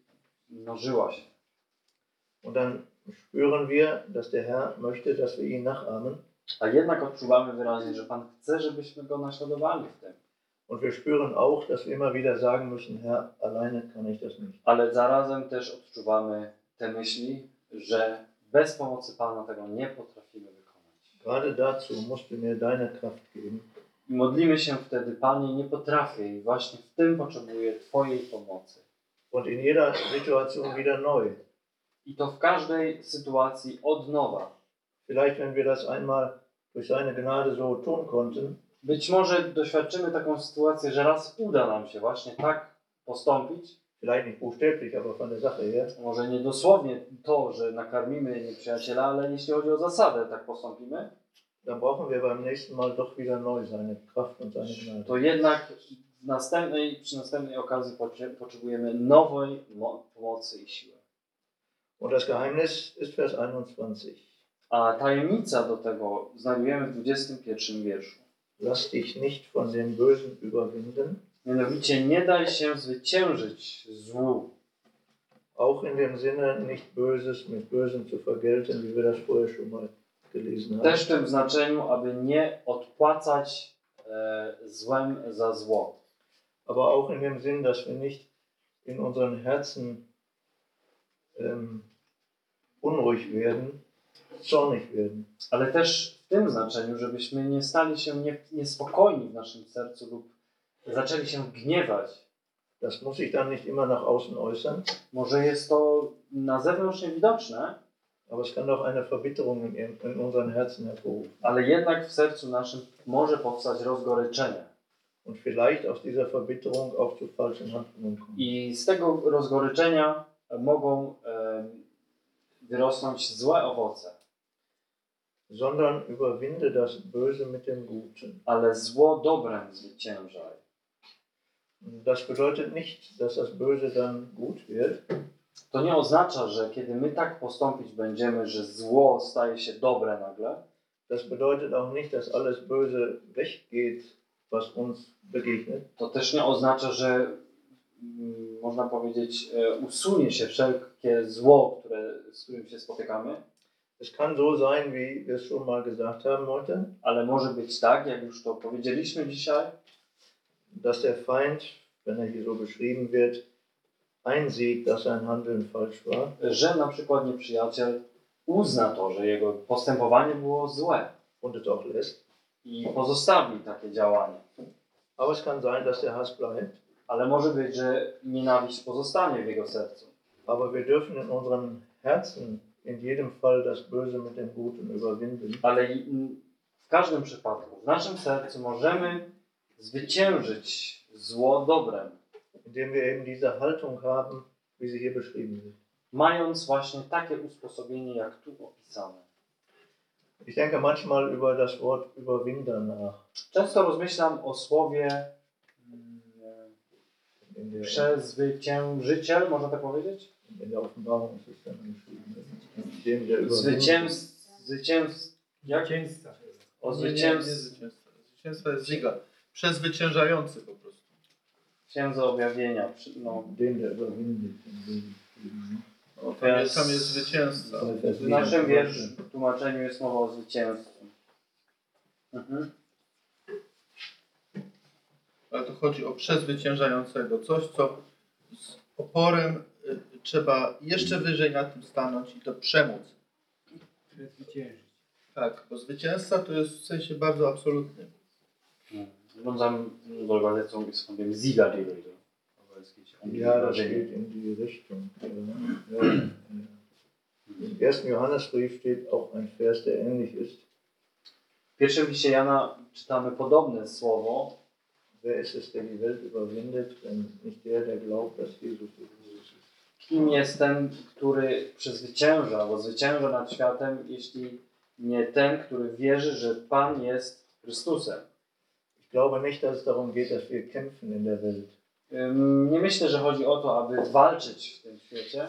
mnożyła się. Und dann spüren wir, dass der Herr möchte, dass wir ihn nachahmen. A jednak odczuwamy wyraźnie, że Pan chce, żebyśmy Go naśladowali w tym. Und wir spüren auch, dass wir immer wieder sagen müssen, Herr, alleine kann ich das nicht. Ale zarazem też odczuwamy te myśli, że bez pomocy Pana tego nie potrafimy. Gerade dazu musst du mir deine Kraft geben. I modlimy się wtedy, Panie, nie potrafię i właśnie w tym potrzebuję Twojej pomocy. Und in jeder Situation wieder neu. I to w każdej sytuacji od nowa. Vielleicht, wenn wir das einmal durch seine Gnade so tun konnten, Być może doświadczymy taką sytuację, że raz uda nam się właśnie tak postąpić, vielleicht nicht buchstäblich, aber von der Sache her, może nie dosłownie to, że nakarmimy nieprzyjaciela, ale jeśli chodzi o zasadę, tak postąpimy, dann brauchen wir beim nächsten Mal doch wieder neu seine Kraft und seine Gnade. to jednak w następnej, przy następnej okazji potrze- potrzebujemy nowej mo- pomocy i siły. Und das Geheimnis ist Vers 21. A tajemnica do tego znajdujemy w 21 wierszu. Lass dich nicht von dem Bösen überwinden, Mianowicie nie daj się zwyciężyć złu. auch in dem Sinne nicht Böses mit Bösem zu vergelten, wie wir das vorher schon mal gelesen haben. Też w tym znaczeniu, aby nie odpłacać e, złem za zło. aber auch in dem Sinn, dass wir nicht in unseren Herzen ähm, unruhig werden, zornig werden. Ale też w tym znaczeniu, żebyśmy nie stali się nie, niespokojni w naszym sercu lub zaczęli się gniewać. Das muss sich dann nicht immer nach außen äußern, Może jest to na zewnątrz niewidoczne, aber es kann doch eine Verbitterung in, in unseren Herzen hervorrufen. ale jednak w sercu naszym może powstać rozgoryczenie. Und vielleicht aus dieser Verbitterung auch zu falschen Handlungen kommen. I z tego rozgoryczenia mogą em, wyrosnąć złe owoce. Sondern überwinde das Böse mit dem Guten. Ale zło dobrem zwyciężaj. Das bedeutet nicht, dass das Böse dann gut wird, To nie oznacza, że kiedy my tak postąpić będziemy, że zło staje się dobre nagle. Das bedeutet auch nicht, dass alles Böse weggeht, was uns begegnet. To też nie oznacza, że mm, można powiedzieć, e, usunie się wszelkie zło, które, z którym się spotykamy, Es kann so sein, wie wir schon mal gesagt haben heute, ale może być tak, jak już to powiedzieliśmy dzisiaj, dass der Feind, wenn er hier so beschrieben wird, einsieht, dass sein Handeln falsch war że na przykład nieprzyjaciel uzna to, że jego postępowanie było złe und es auch lässt. i pozostawi takie działanie. Aber es kann sein, dass der Hass bleibt. Ale może być, że nienawiść pozostanie w jego sercu. Aber wir dürfen in unseren Herzen in jedem Fall das Böse mit dem Guten überwinden. Ale w każdym przypadku, w naszym sercu możemy zwyciężyć zło dobrem, indem wir eben diese Haltung haben, wie sie hier beschrieben wird. mając właśnie takie usposobienie, jak tu opisane. Ich denke manchmal über das Wort Überwinder nach. Często rozmyślam o słowie mm, przezwyciężyciel, można tak powiedzieć? in der Offenbarung ist es dann geschrieben. Indem der Überwinder. Zwycięz... Zwycięz... Jak? Zwycięzca. O Nie, nie, nie zwycięz... zwycięstwo. Zwycięstwo jest ziga. Przezwyciężający po prostu. Księdza objawienia. No, O, tam, jest, tam jest zwycięzca. w naszym 27. wierszu, w tłumaczeniu jest mowa o zwycięstwie. Mhm. Ale to chodzi o przezwyciężającego. Coś, co z oporem y, trzeba jeszcze wyżej na tym stanąć i to przemóc. Przezwyciężyć. Tak, bo zwycięzca to jest w sensie bardzo absolutnym. W unserem, in unserer Übersetzung ist von dem Sieger die Rede. Aber es geht um die Ja, das geht in die Richtung. Ja, ja, ja. Im ersten Johannesbrief steht auch ein Vers, der ähnlich ist. W pierwszym liście Jana czytamy podobne słowo. Wer ist es, der die Welt überwindet, wenn nicht der, der glaubt, dass Jesus Christus ist? Kim jest ten, który przezwycięża, albo zwycięża nad światem, jeśli nie ten, który wierzy, że Pan jest Chrystusem? Glaube nicht, dass es darum geht, dass wir kämpfen in der Welt. Nie myślę, że chodzi o to, aby walczyć w tym świecie.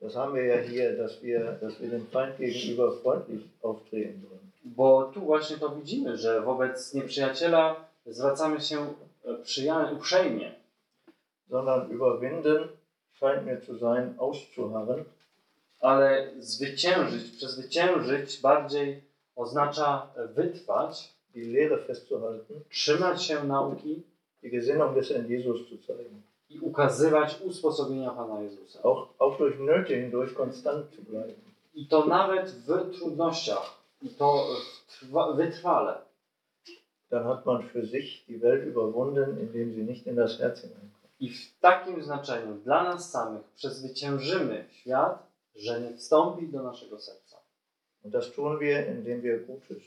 Das haben wir ja hier, dass wir, dass wir dem Feind gegenüber freundlich auftreten sollen. Bo tu właśnie to widzimy, że wobec nieprzyjaciela zwracamy się e, przyja- uprzejmie, Sondern überwinden scheint mir zu sein, auszuharren, ale zwyciężyć, przezwyciężyć bardziej oznacza wytrwać, die Lehre festzuhalten, trzymać się nauki die Gesinnung des Herrn Jesus zu zeigen. i ukazywać usposobienia Pana Jezusa. Auch, auch durch Nöte hindurch konstant zu bleiben. I to nawet w trudnościach, i to trwa, wytrwale. Dann hat man für sich die Welt überwunden, indem sie nicht in das Herz hineinkommt. I w takim znaczeniu dla nas samych przezwyciężymy świat, że nie wstąpi do naszego serca. Und das tun wir, indem wir Gutes.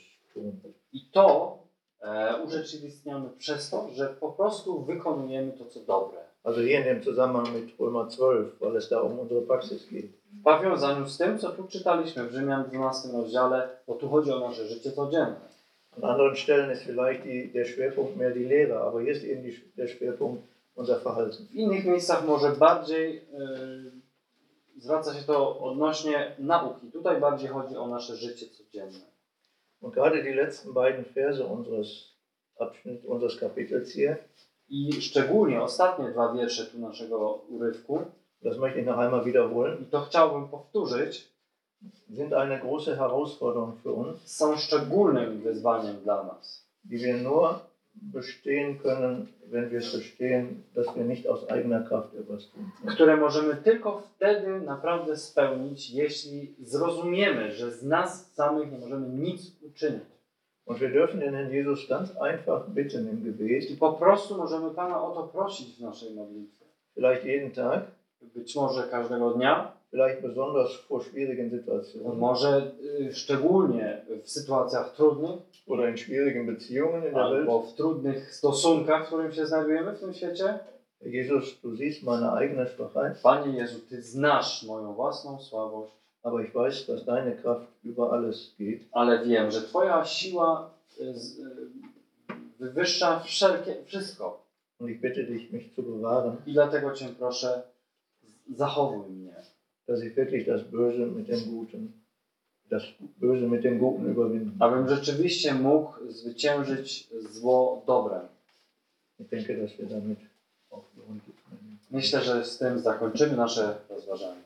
I to e, urzeczywistniamy przez to, że po prostu wykonujemy to, co dobre. Also hier in dem Zusammenhang mit Römer 12, weil es da um unsere Praxis geht. W powiązaniu z tym, co tu czytaliśmy w Rzymian 12 rozdziale, bo tu chodzi o nasze życie codzienne. An anderen Stellen ist vielleicht die, der Schwerpunkt mehr die Lehre, aber hier ist eben die, der Schwerpunkt unser Verhalten. W innych miejscach może bardziej e, zwraca się to odnośnie nauki. Tutaj bardziej chodzi o nasze życie codzienne. Und gerade die letzten beiden Verse unseres Abschnitts, unseres Kapitels hier, I szczególnie ostatnie dwa wiersze tu naszego urywku, das möchte ich noch einmal wiederholen, i to chciałbym powtórzyć, sind eine große Herausforderung für uns, są szczególnym wyzwaniem dla nas, die wir nur bestehen können, wenn wir verstehen, dass wir nicht aus eigener Kraft etwas tun können. które możemy tylko wtedy naprawdę spełnić, jeśli zrozumiemy, że z nas samych nie możemy nic uczynić. Und wir dürfen den Herrn Jesus ganz einfach bitten im Gebet, I po prostu możemy Pana o to prosić w naszej modlitwie. vielleicht jeden Tag, Być może każdego dnia, vielleicht besonders vor schwierigen Situationen może y, szczególnie w sytuacjach trudnych, oder in schwierigen Beziehungen in der Welt. albo w trudnych stosunkach, w którym się znajdujemy w tym świecie. Jesus, du siehst meine eigene Schwachheit, Panie Jezu, Ty znasz moją własną słabość, aber ich weiß, dass deine Kraft über alles geht. ale wiem, że Twoja siła y, z- y, wywyższa wszelkie, wszystko. Und ich bitte dich, mich zu bewahren, I dlatego Cię proszę, zachowuj mnie, dass ich wirklich das Böse mit dem Guten, das Böse mit dem Guten überwinden. abym rzeczywiście mógł zwyciężyć zło dobrem. Ich denke, dass wir damit auch die Runde können. Myślę, że z tym zakończymy nasze rozważanie.